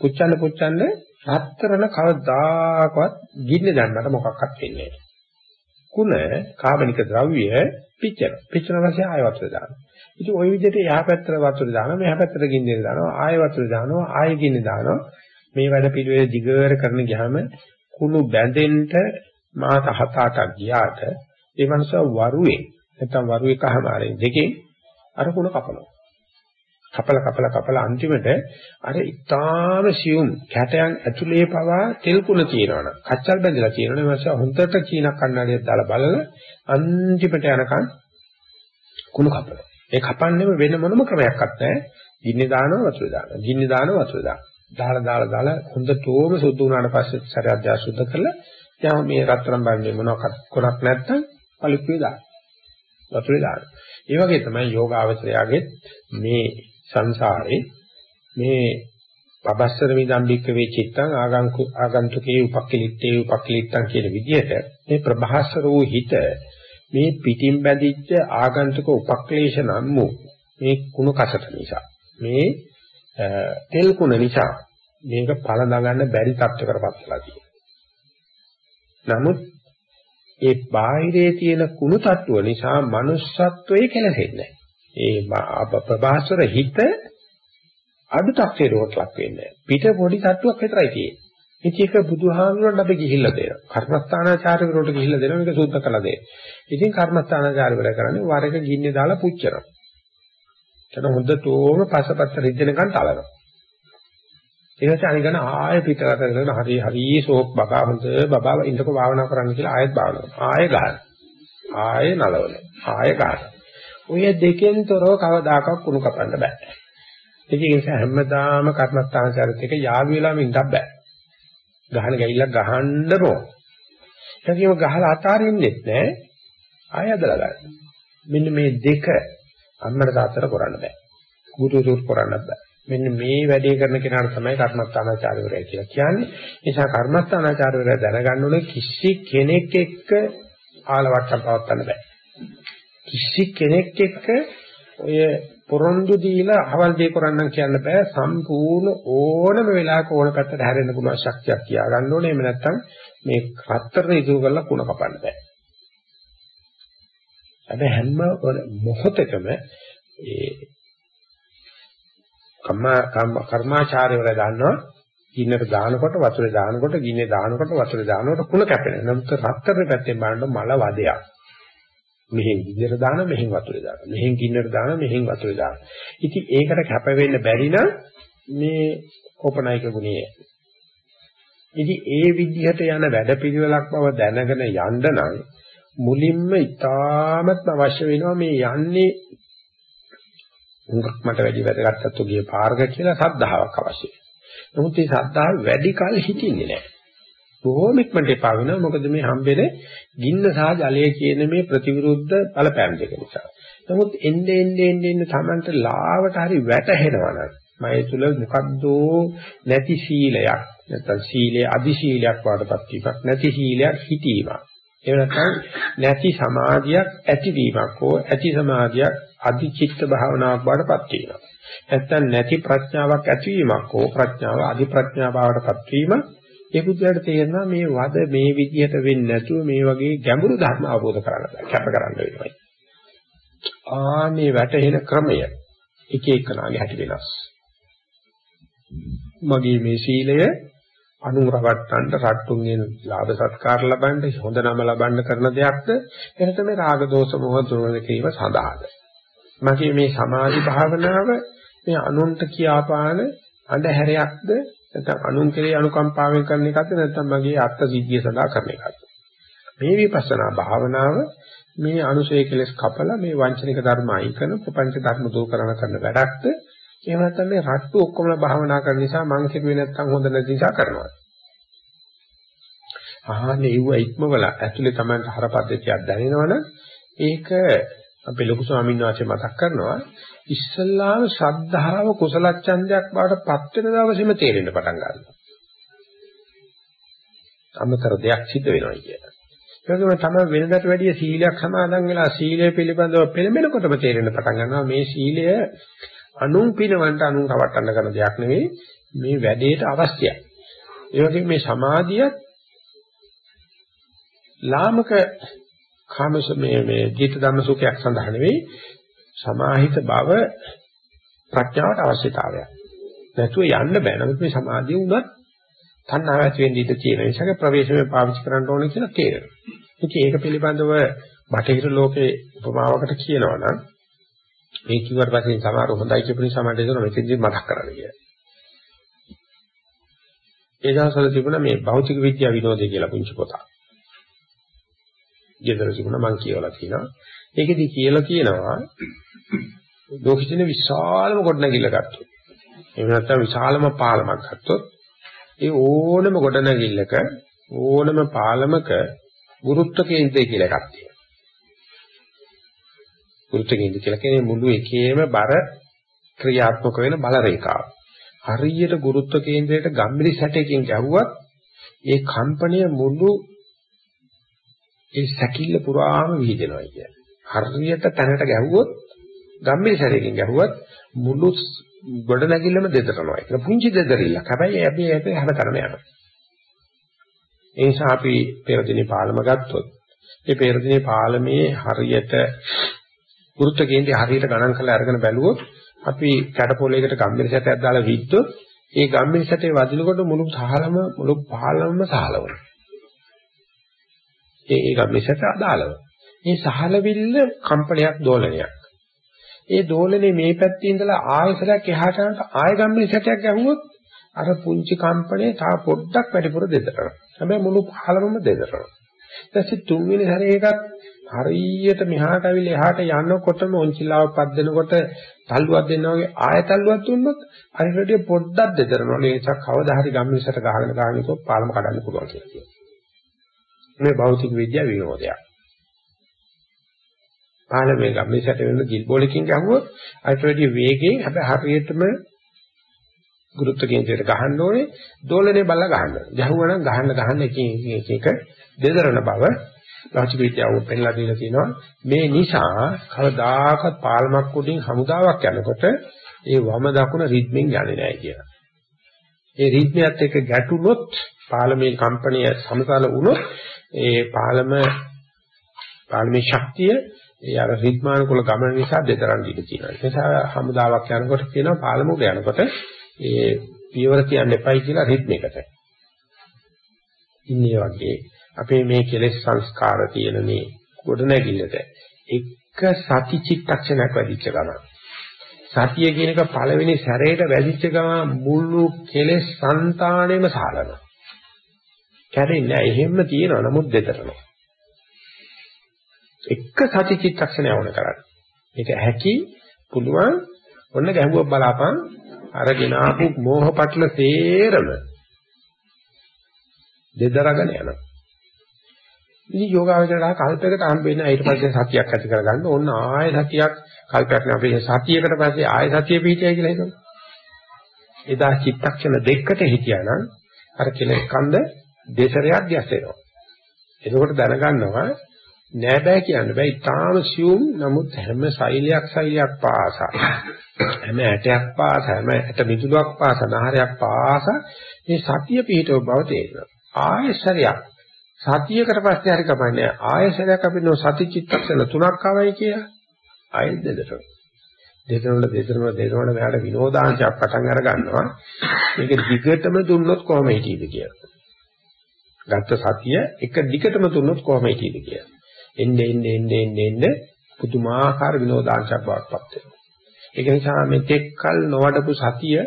පුච්චන්න පුච්චන්න හතරන කවදාකවත් ගින්න දැම්මට මොකක්වත් වෙන්නේ නැහැ. කුණ කාබනික ද්‍රව්‍ය පිච්චෙන. පිච්චෙන පස්සේ ආය වතුර දානවා. ඉතින් ওই විදිහට එහා පැත්තට වතුර දානවා, මෙහා පැත්තට ගින්නෙන් දානවා, ආය වතුර දානවා, ආය ගින්න දානවා. මේ වැඩ පිළිවෙල දිගට කරන ගියාම කුණු බැඳෙන්න මාස 7-8ක් ගියාට ඒ මනුස්සව වරුවේ නැත්තම් වරුවේ කහමාරෙන් දෙකේ අර කුණ කපනවා. කපල කපල කපල අන්තිමට අර ඊටාම සියුම් කැටයන් ඇතුලේ පවා තෙල් කුණ තියෙනවනේ කච්චල් බැඳලා තියෙනවනේ ඊමණස හොඳට චීන කන්නඩියක් දාලා බලලා අන්තිමට යනකම් කුණ කපල ඒ කපන්නේම වෙන මොනම ක්‍රමයක්වත් නැහැ. ගින්නේ දානවා වතුර දානවා. ගින්නේ දානවා වතුර දානවා. දාලා දාලා දාලා හොඳටම සුද්ධ වුණාට පස්සේ සරයක් දා සුද්ධ කරලා යාම මේ රත්තරන් බන්නේ මොනවාක් කොනක් නැත්තම් පළුක්කුවේ දාන්න වතුරේ දාන්න ඒ වගේ තමයි යෝගාවචරයාගේ මේ සංසාරේ මේ පබස්සර විදම්බික්ක වේ චිත්තං ආගන්තු ආගන්තුකේ උපක්ඛලිට්ඨේ උපක්ඛලිට්ඨං කියන විදිහට මේ ප්‍රභාස්වර වූ හිත මේ පිටින් බැඳිච්ච ආගන්තුක උපක්ලේශ නම් වූ මේ කුණු කසට නිසා මේ තෙල් කුණ නිසා මේක පළඳා ගන්න බැරි තත්ත්වයකටපත් වෙලා තියෙනවා. නමුත් ඒ බාහිරේ තියෙන කුණු තත්ත්ව නිසා manussත්වයේ කෙලෙසෙන්නේ ඒ ප්‍රභාස්වර හිත අඩු තක්සේරුවට ලක් වෙන්නේ පිට පොඩි තට්ටුවක් විතරයි තියෙන්නේ. ඉතින් ඒක බුදුහාමුදුරන් අපි ගිහිල්ලා දෙනවා. කර්මස්ථානාචාර්යවරුන්ට ගිහිල්ලා දෙනවා මේක සුද්ධ කළා දෙන්න. ඉතින් කර්මස්ථානාචාර්යවරු කරන්නේ වරක ගින්නේ දාලා පුච්චනවා. එතන හොඳටම පසපත්ත රිද්දෙනකන් තලනවා. ඊට පස්සේ අනිගන ආයෙ පිටකට කරගෙන හරි හරි සෝප් බබා හොඳ බබා ඉන්නකො භාවනා කරන්න කියලා ආයෙත් භාවනා කරනවා. ආයෙ ගන්න. ආයෙ නලවල. ආයෙ ගන්න. ඔය දෙකෙන් තොරව කවදාකවත් කුණු කපන්න බෑ. ඒක නිසා හැමදාම කර්මස්ථානචාරිත එක යාවි වෙලාම ඉඳක් බෑ. ගහන ගැහිල්ලක් ගහන්න ඕන. ඒකම ගහලා අතාරින්නෙත් නෑ. ආය අදලා ගන්න. මෙන්න මේ දෙක අම්මට තාත්තට කරන්න බෑ. ගුරුතුරුත් කරන්න බෑ. මෙන්න මේ වැඩේ කරන කෙනාට තමයි කර්මස්ථානාචාර්යවරයා කියලා කියන්නේ. ඒ නිසා කර්මස්ථානාචාර්යවරයා දැනගන්න ඕනේ කිසි කෙනෙක් එක්ක ආලවට්ටම් පවත්වන්න බෑ. කිසි කෙනෙක් එක්ක ඔය පොරොන්දු දීලා අවල් දෙය කරන්න කියන්න බෑ සම්පූර්ණ ඕනම වෙලාවක ඕන පැත්තට හැරෙන්න පුළුවන් ශක්තියක් තියා ගන්න ඕනේ එහෙම නැත්නම් මේ කතරන ඉතුරු කරලා කුණ කපන්න බෑ හැබැයි හැම මොහොතකම ඒ කම්ම කර්මාචාර්යවල දාන්නවා ගින්නට දානකොට වතුරේ දානකොට ගින්නේ දානකොට වතුරේ දානකොට කුණ කැපෙනවා. නමුත් රත්තරේ පැත්තෙන් බලනකොට මල වදයක්. මෙහෙන් ගින්නට දාන මෙහෙන් වතුරේ දාන. මෙහෙන් ගින්නට දාන මෙහෙන් වතුරේ දාන. ඉතින් ඒකට කැප වෙන්න බැරි නම් මේ ඕපනායක ගුණය. ඉතින් ඒ විදිහට යන වැඩපිළිවෙලක් බව දැනගෙන යන්න නම් මුලින්ම ඊටාමත් අවශ්‍ය වෙනවා මේ යන්නේ උඟක් මට වැඩි වැදගත්තු ගිය පාරක කියලා සද්ධාාවක් අවශ්‍යයි. නමුත් මේ සද්ධාව වැඩි කල හිටින්නේ නැහැ. බොහෝම ඉක්මනට එපා වෙනවා. මොකද මේ හම්බෙන්නේ ගින්න සහ ජලය කියන මේ ප්‍රතිවිරුද්ධ බලපෑම් දෙක නිසා. නමුත් එnde ende ende ende Tamanට ලාවට හරි වැටහෙනවා නම් මය තුල මොකද්ද නැති සීලයක් නැත්නම් සීලයේ අදි සීලයක් වඩපත් වීමක් නැති සීලයක් හිතීමක් එහෙම නැත්නම් නැති සමාධියක් ඇතිවීමක් හෝ ඇති සමාධියක් අදි චිත්ත භාවනාවක් වඩපත් වීමක් නැත්නම් නැති ප්‍රඥාවක් ඇතිවීමක් හෝ ප්‍රඥාව අදි ප්‍රඥා භාවයටපත් වීමක් ඒ බුද්ධයාට තේරෙනවා මේ වද මේ විදිහට වෙන්නේ නැතුව මේ වගේ ගැඹුරු ධර්ම අවබෝධ කරගන්න බෑ කැප කරන්න වෙනවා. ආ මේ වැටහෙන ක්‍රමය එක එකනාගේ හැටි වෙනස්. මගේ මේ සීලය අනුරවට්ටන්න රට්ටුන්ගෙන් ලාභ සත්කාර ලබන්න හොඳ නම ලබන්න කරන දෙයක්ද එහෙනම් මේ රාග දෝෂ මොහ දුරන කීම සඳහාද මගේ මේ සමාධි භාවනාව මේ අනුන්ට කියාපාන අඳුරයක්ද නැත්නම් අනුන් කෙරේ අනුකම්පාවෙන් කරන එකක්ද නැත්නම් මගේ අර්ථ සිද්ධිය සඳහා කරන එකක්ද? මේ විපස්සනා භාවනාව මේ අනුසය කෙලස් කපලා මේ වංචනික ධර්ම අයින් කරන ප්‍රපංච ධර්ම දුරු කරන කරන වැඩක්ද? එහෙම නැත්නම් මේ රට්ටු ඔක්කොම භාවනා කරන නිසා මං කෙරුවේ නැත්නම් හොඳ නැති නිසා කරනවා ආහනේ ඉව ඉක්මවල ඇතුලේ තමයි හරපද්ධතියක් දැනෙනවනම් ඒක අපේ ලොකු ස්වාමීන් වහන්සේ මතක් කරනවා. ඉස්සල්ලාම ශ්‍රද්ධාව කුසල ඡන්දයක් බවට පත් වෙන දවසේම තේරෙන්න පටන් ගන්නවා. අමතර දෙයක් සිද්ධ වෙනවා කියලා. ඒ වගේම තමයි වෙනදට වැඩිය සීලයක් සමාදන් වෙලා සීලය පිළිබඳව පෙළඹෙනකොටම තේරෙන්න පටන් ගන්නවා මේ සීලය අනුන් පිනවන්ට අනුන් රවට්ටන්න කරන දෙයක් නෙවෙයි මේ වැඩේට අවශ්‍යයි. ඒ වගේම මේ සමාධියත් ලාමක කාමස මේ මේ ධිට ධම්ම සුඛයක් සඳහා නෙවෙයි සමාහිත බව ප්‍රඥාවට අවශ්‍යතාවයක්. නැතුව යන්න බෑ. නමුත් මේ සමාධිය උනත් තණ්හාව ඇති වෙන්න ඉඩ තියෙන නිසා ප්‍රවේශමේ පාවිච්චි කරන්න ඕනේ කියලා තේරෙනවා. ඉතින් ඒක පිළිබඳව බටහිර ලෝකේ උපමාවකට කියනවා නම් මේ කිව්වට පස්සේ සමහර හොඳයි කියපු නිසා මට ඒක මෙතෙන්දි මතක් කරගන්න කියලා. ඒ දවස්වල තිබුණා මේ භෞතික විද්‍යාව විනෝදේ කියලා පුංචි පොතක්. ගෙදර තිබුණා මම කියවලා තියෙනවා. ඒකෙදි කියලා කියනවා ලෝකෙදින විශාලම ගොඩනැගිල්ල ගත්තොත්. එහෙම නැත්නම් විශාලම පාලමක් ගත්තොත් ඒ ඕනම ගොඩනැගිල්ලක ඕනම පාලමක ගුරුත්ව කේන්ද්‍රය කියලා එකක් තියෙනවා. ගුරුත්ව කේන්ද්‍රය කියලා කියන්නේ මුළු එකේම බර ක්‍රියාත්මක වෙන බල රේඛාව. හරියට ගුරුත්ව කේන්ද්‍රයට ගම්මිරි සැටයකින් ගැහුවත් ඒ කම්පණය මුළු ඒ සැකිල්ල පුරාම විහිදෙනවා කියන්නේ. හරියට තැනට ගැහුවොත් ගම්මිරි සැරයකින් ගැහුවත් මුළු ගොඩ නැගිල්ලම දෙදරනවා. ඒක පුංචි දෙදරිල්ලක්. හැබැයි අපි ඒක හැමතැනම යනවා. ඒ නිසා අපි පෙරදිනේ පාලම ගත්තොත් ඒ පෙරදිනේ පාලමේ හරියට ගුරුත්ව කේන්ද්‍රය හරියට ගණන් කරලා අරගෙන බැලුවොත් අපි කැටපොලයකට ගම්මිරි සැටයක් දාලා විද්දොත් ඒ ගම්මිරි සැටේ වදිනකොට මුළු සහලම මුළු පාලමම සහලවනවා. ඒ ඒ ගම්මිරි සැට අදාළව. මේ සහලවිල්ල කම්පනයක් දෝලනයක්. ඒ දෝලනේ මේ පැත්තේ ඉඳලා ආයසරයක් එහාට යනකොට ආය ගම්මිනි සැටයක් ගැහුවොත් අර පුංචි කම්පණය තව පොඩ්ඩක් වැඩිපුර දෙදරනවා. හැබැයි මුළු පහළම දෙදරනවා. ඊටසේ තුන්වෙනි සැරේ එකත් හරියට මෙහාට අවිල එහාට යනකොටම ඔන්චිලාව පද්දනකොට තල්ලුවක් දෙනවා වගේ ආය තල්ලුවක් දුන්නොත් අර රෙඩිය පොඩ්ඩක් දෙදරනවා. ඒ නිසා කවදා හරි ගම්මිනි සැට ගහගෙන ගහගෙන ඉතෝ පාලම කඩන්න පුළුවන් කියලා කියනවා. මේ භෞතික විද්‍යාව විනෝදයක්. පාලමේ ගම්මේ සැට වෙන ගිල් බෝලකින් ගහුවොත් අයිට වැඩි වේගයෙන් හැබැයි හරියටම ගුරුත්ව කේන්ද්‍රයට ගහන්න ඕනේ දෝලනේ බලලා ගහන්න. ගැහුවා නම් ගහන්න ගහන්න එකින් එක එක දෙදරන බව ලෞකික විද්‍යාව පෙන්නලා දීලා තියෙනවා. මේ නිසා කවදාකවත් පාලමක් උඩින් හමුදාවක් යනකොට ඒ වම දකුණ රිද්මෙන් යන්නේ නැහැ කියලා. ඒ රිද්මයත් එක්ක ගැටුනොත් පාලමේ කම්පණය සමතල වුණොත් ඒ පාලම පාලමේ ශක්තිය ඒ අර රිද්මානුකූල ගමන නිසා දෙතරන් ඉඳ තියෙනවා. ඒ නිසා හමුදාවක් යනකොට කියනවා පාලමුඩ යනකොට ඒ පියවර කියන්න එපයි කියලා රිද්මයකට. ඉන්නේ වගේ අපේ මේ කෙලෙස් සංස්කාර තියෙන මේ ගොඩනැගිල්ලට එක සති චිත්තක්ෂණයක් වැඩිච්ච ගමන් සතිය කියන එක පළවෙනි සැරේට වැඩිච්ච ගමන් මුළු කෙලෙස් సంతාණයම සාලනවා. කැරෙන්නේ නැහැ. එහෙම්ම තියෙනවා. නමුත් දෙතරනවා. එක සති චිත්තක්ෂණය වුණ කරන්නේ. මේක හැකි පුළුවන් ඔන්න ගැහුවක් බලාපන් අරගෙන ආපු මෝහ පටල තේරම දෙදරගෙන යනවා. ඉතින් යෝගාවචරලා කල්පයකට හම්බෙන්න ඊට පස්සේ සතියක් ඇති කරගන්න ඕන්න ආයෙ සතියක් කල්පයක් නේ අපි සතියකට පස්සේ ආයෙ සතිය පිහිටයි කියලා හිතමු. එදා චිත්තක්ෂණ දෙකකට හිටියානම් අර කෙලෙස් කන්ද දෙසරයක් ගැස් වෙනවා. එතකොට දැනගන්නවා නෑ බෑ කියන්න බෑ. ඊටාම සියුම් නමුත් හැම ශෛලයක් ශෛලයක් පාසා හැම ඇටයක් පාසා හැම ඇට මිදුලක් පාසා නහරයක් පාසා මේ සතිය පිහිටව බව තේරෙනවා. ආයශරයක් සතියකට පස්සේ හරි කමන්නේ ආයශරයක් අපි නෝ සති චිත්තක්ෂණ තුනක් ආවයි කියලා ආයෙත් දෙදරන. දෙදරන දෙදරන දෙදරන මෙයාට විනෝදාංශයක් පටන් අර ගන්නවා. මේක දිගටම දුන්නොත් කොහොම හිටියද කියලා. ගත්ත සතිය එක දිගටම දුන්නොත් කොහොම හිටියද කියලා. එන්නේ එන්නේ එන්නේ එන්නේ එන්නේ පුදුමාකාර විනෝදාංශයක් බවටපත් වෙනවා. ඒක නිසා මේ තෙක්කල් නොවඩපු සතිය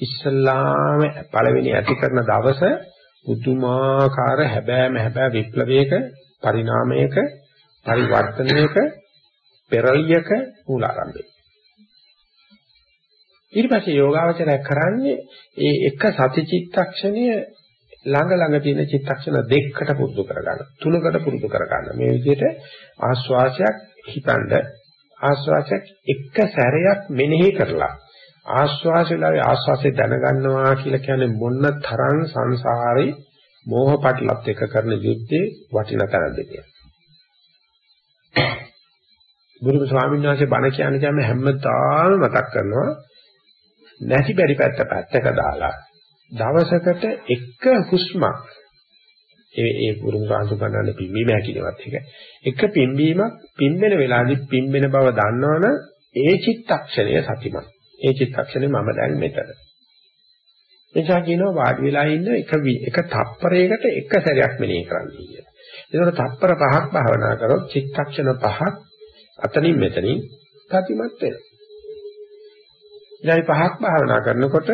ඉස්සල්ලාම පළවෙනි ඇති කරන දවස පුදුමාකාර හැබෑම හැබෑ විප්ලවයක පරිණාමයක පරිවර්තනයක පෙරලියක මූලාරම්භය. ඊට පස්සේ යෝගාවචරය කරන්නේ ඒ එක සතිචිත්තක්ෂණය ළඟ ළඟ තියෙන චිත්තක්ෂණ දෙකකට පුරුදු කරගන්න. තුනකට පුරුදු කරගන්න. මේ විදිහට ආස්වාසයක් හිතනද ආස්වාසයක් එක සැරයක් මෙනෙහි කරලා ආස්වාසයලාවේ ආස්වාසය දැනගන්නවා කියලා කියන්නේ මොන තරම් සංසාරේ මෝහ පටලත් එක කරන යුද්ධේ වටින තරම්ද කියලා. බුදු ස්වාමීන් වහන්සේ බණ කියන්නේ තමයි හැමදාම මතක් කරනවා නැති බැරි පැත්ත පැත්තක දාලා දවසකට එක හුස්මක් ඒ ඒ පුරුංගාසු ගන්නන පිම්බීම හැකිනවත් එක එක පිම්බීමක් පිම්බෙන වෙලාවදී පිම්බෙන බව දන්නවනම් ඒ චිත්තක්ෂණය සතිමත් ඒ චිත්තක්ෂණය මම දැන් මෙතන එනිසා කියනවා වාඩි වෙලා ඉන්න එක එක තප්පරයකට එක සැරයක් මෙනෙහි කරන්න කියලා. ඒකට තප්පර පහක් භාවනා කරොත් චිත්තක්ෂණ පහක් අතනින් මෙතනින් සතිමත් වෙනවා. ඉතින් පහක් භාවනා කරනකොට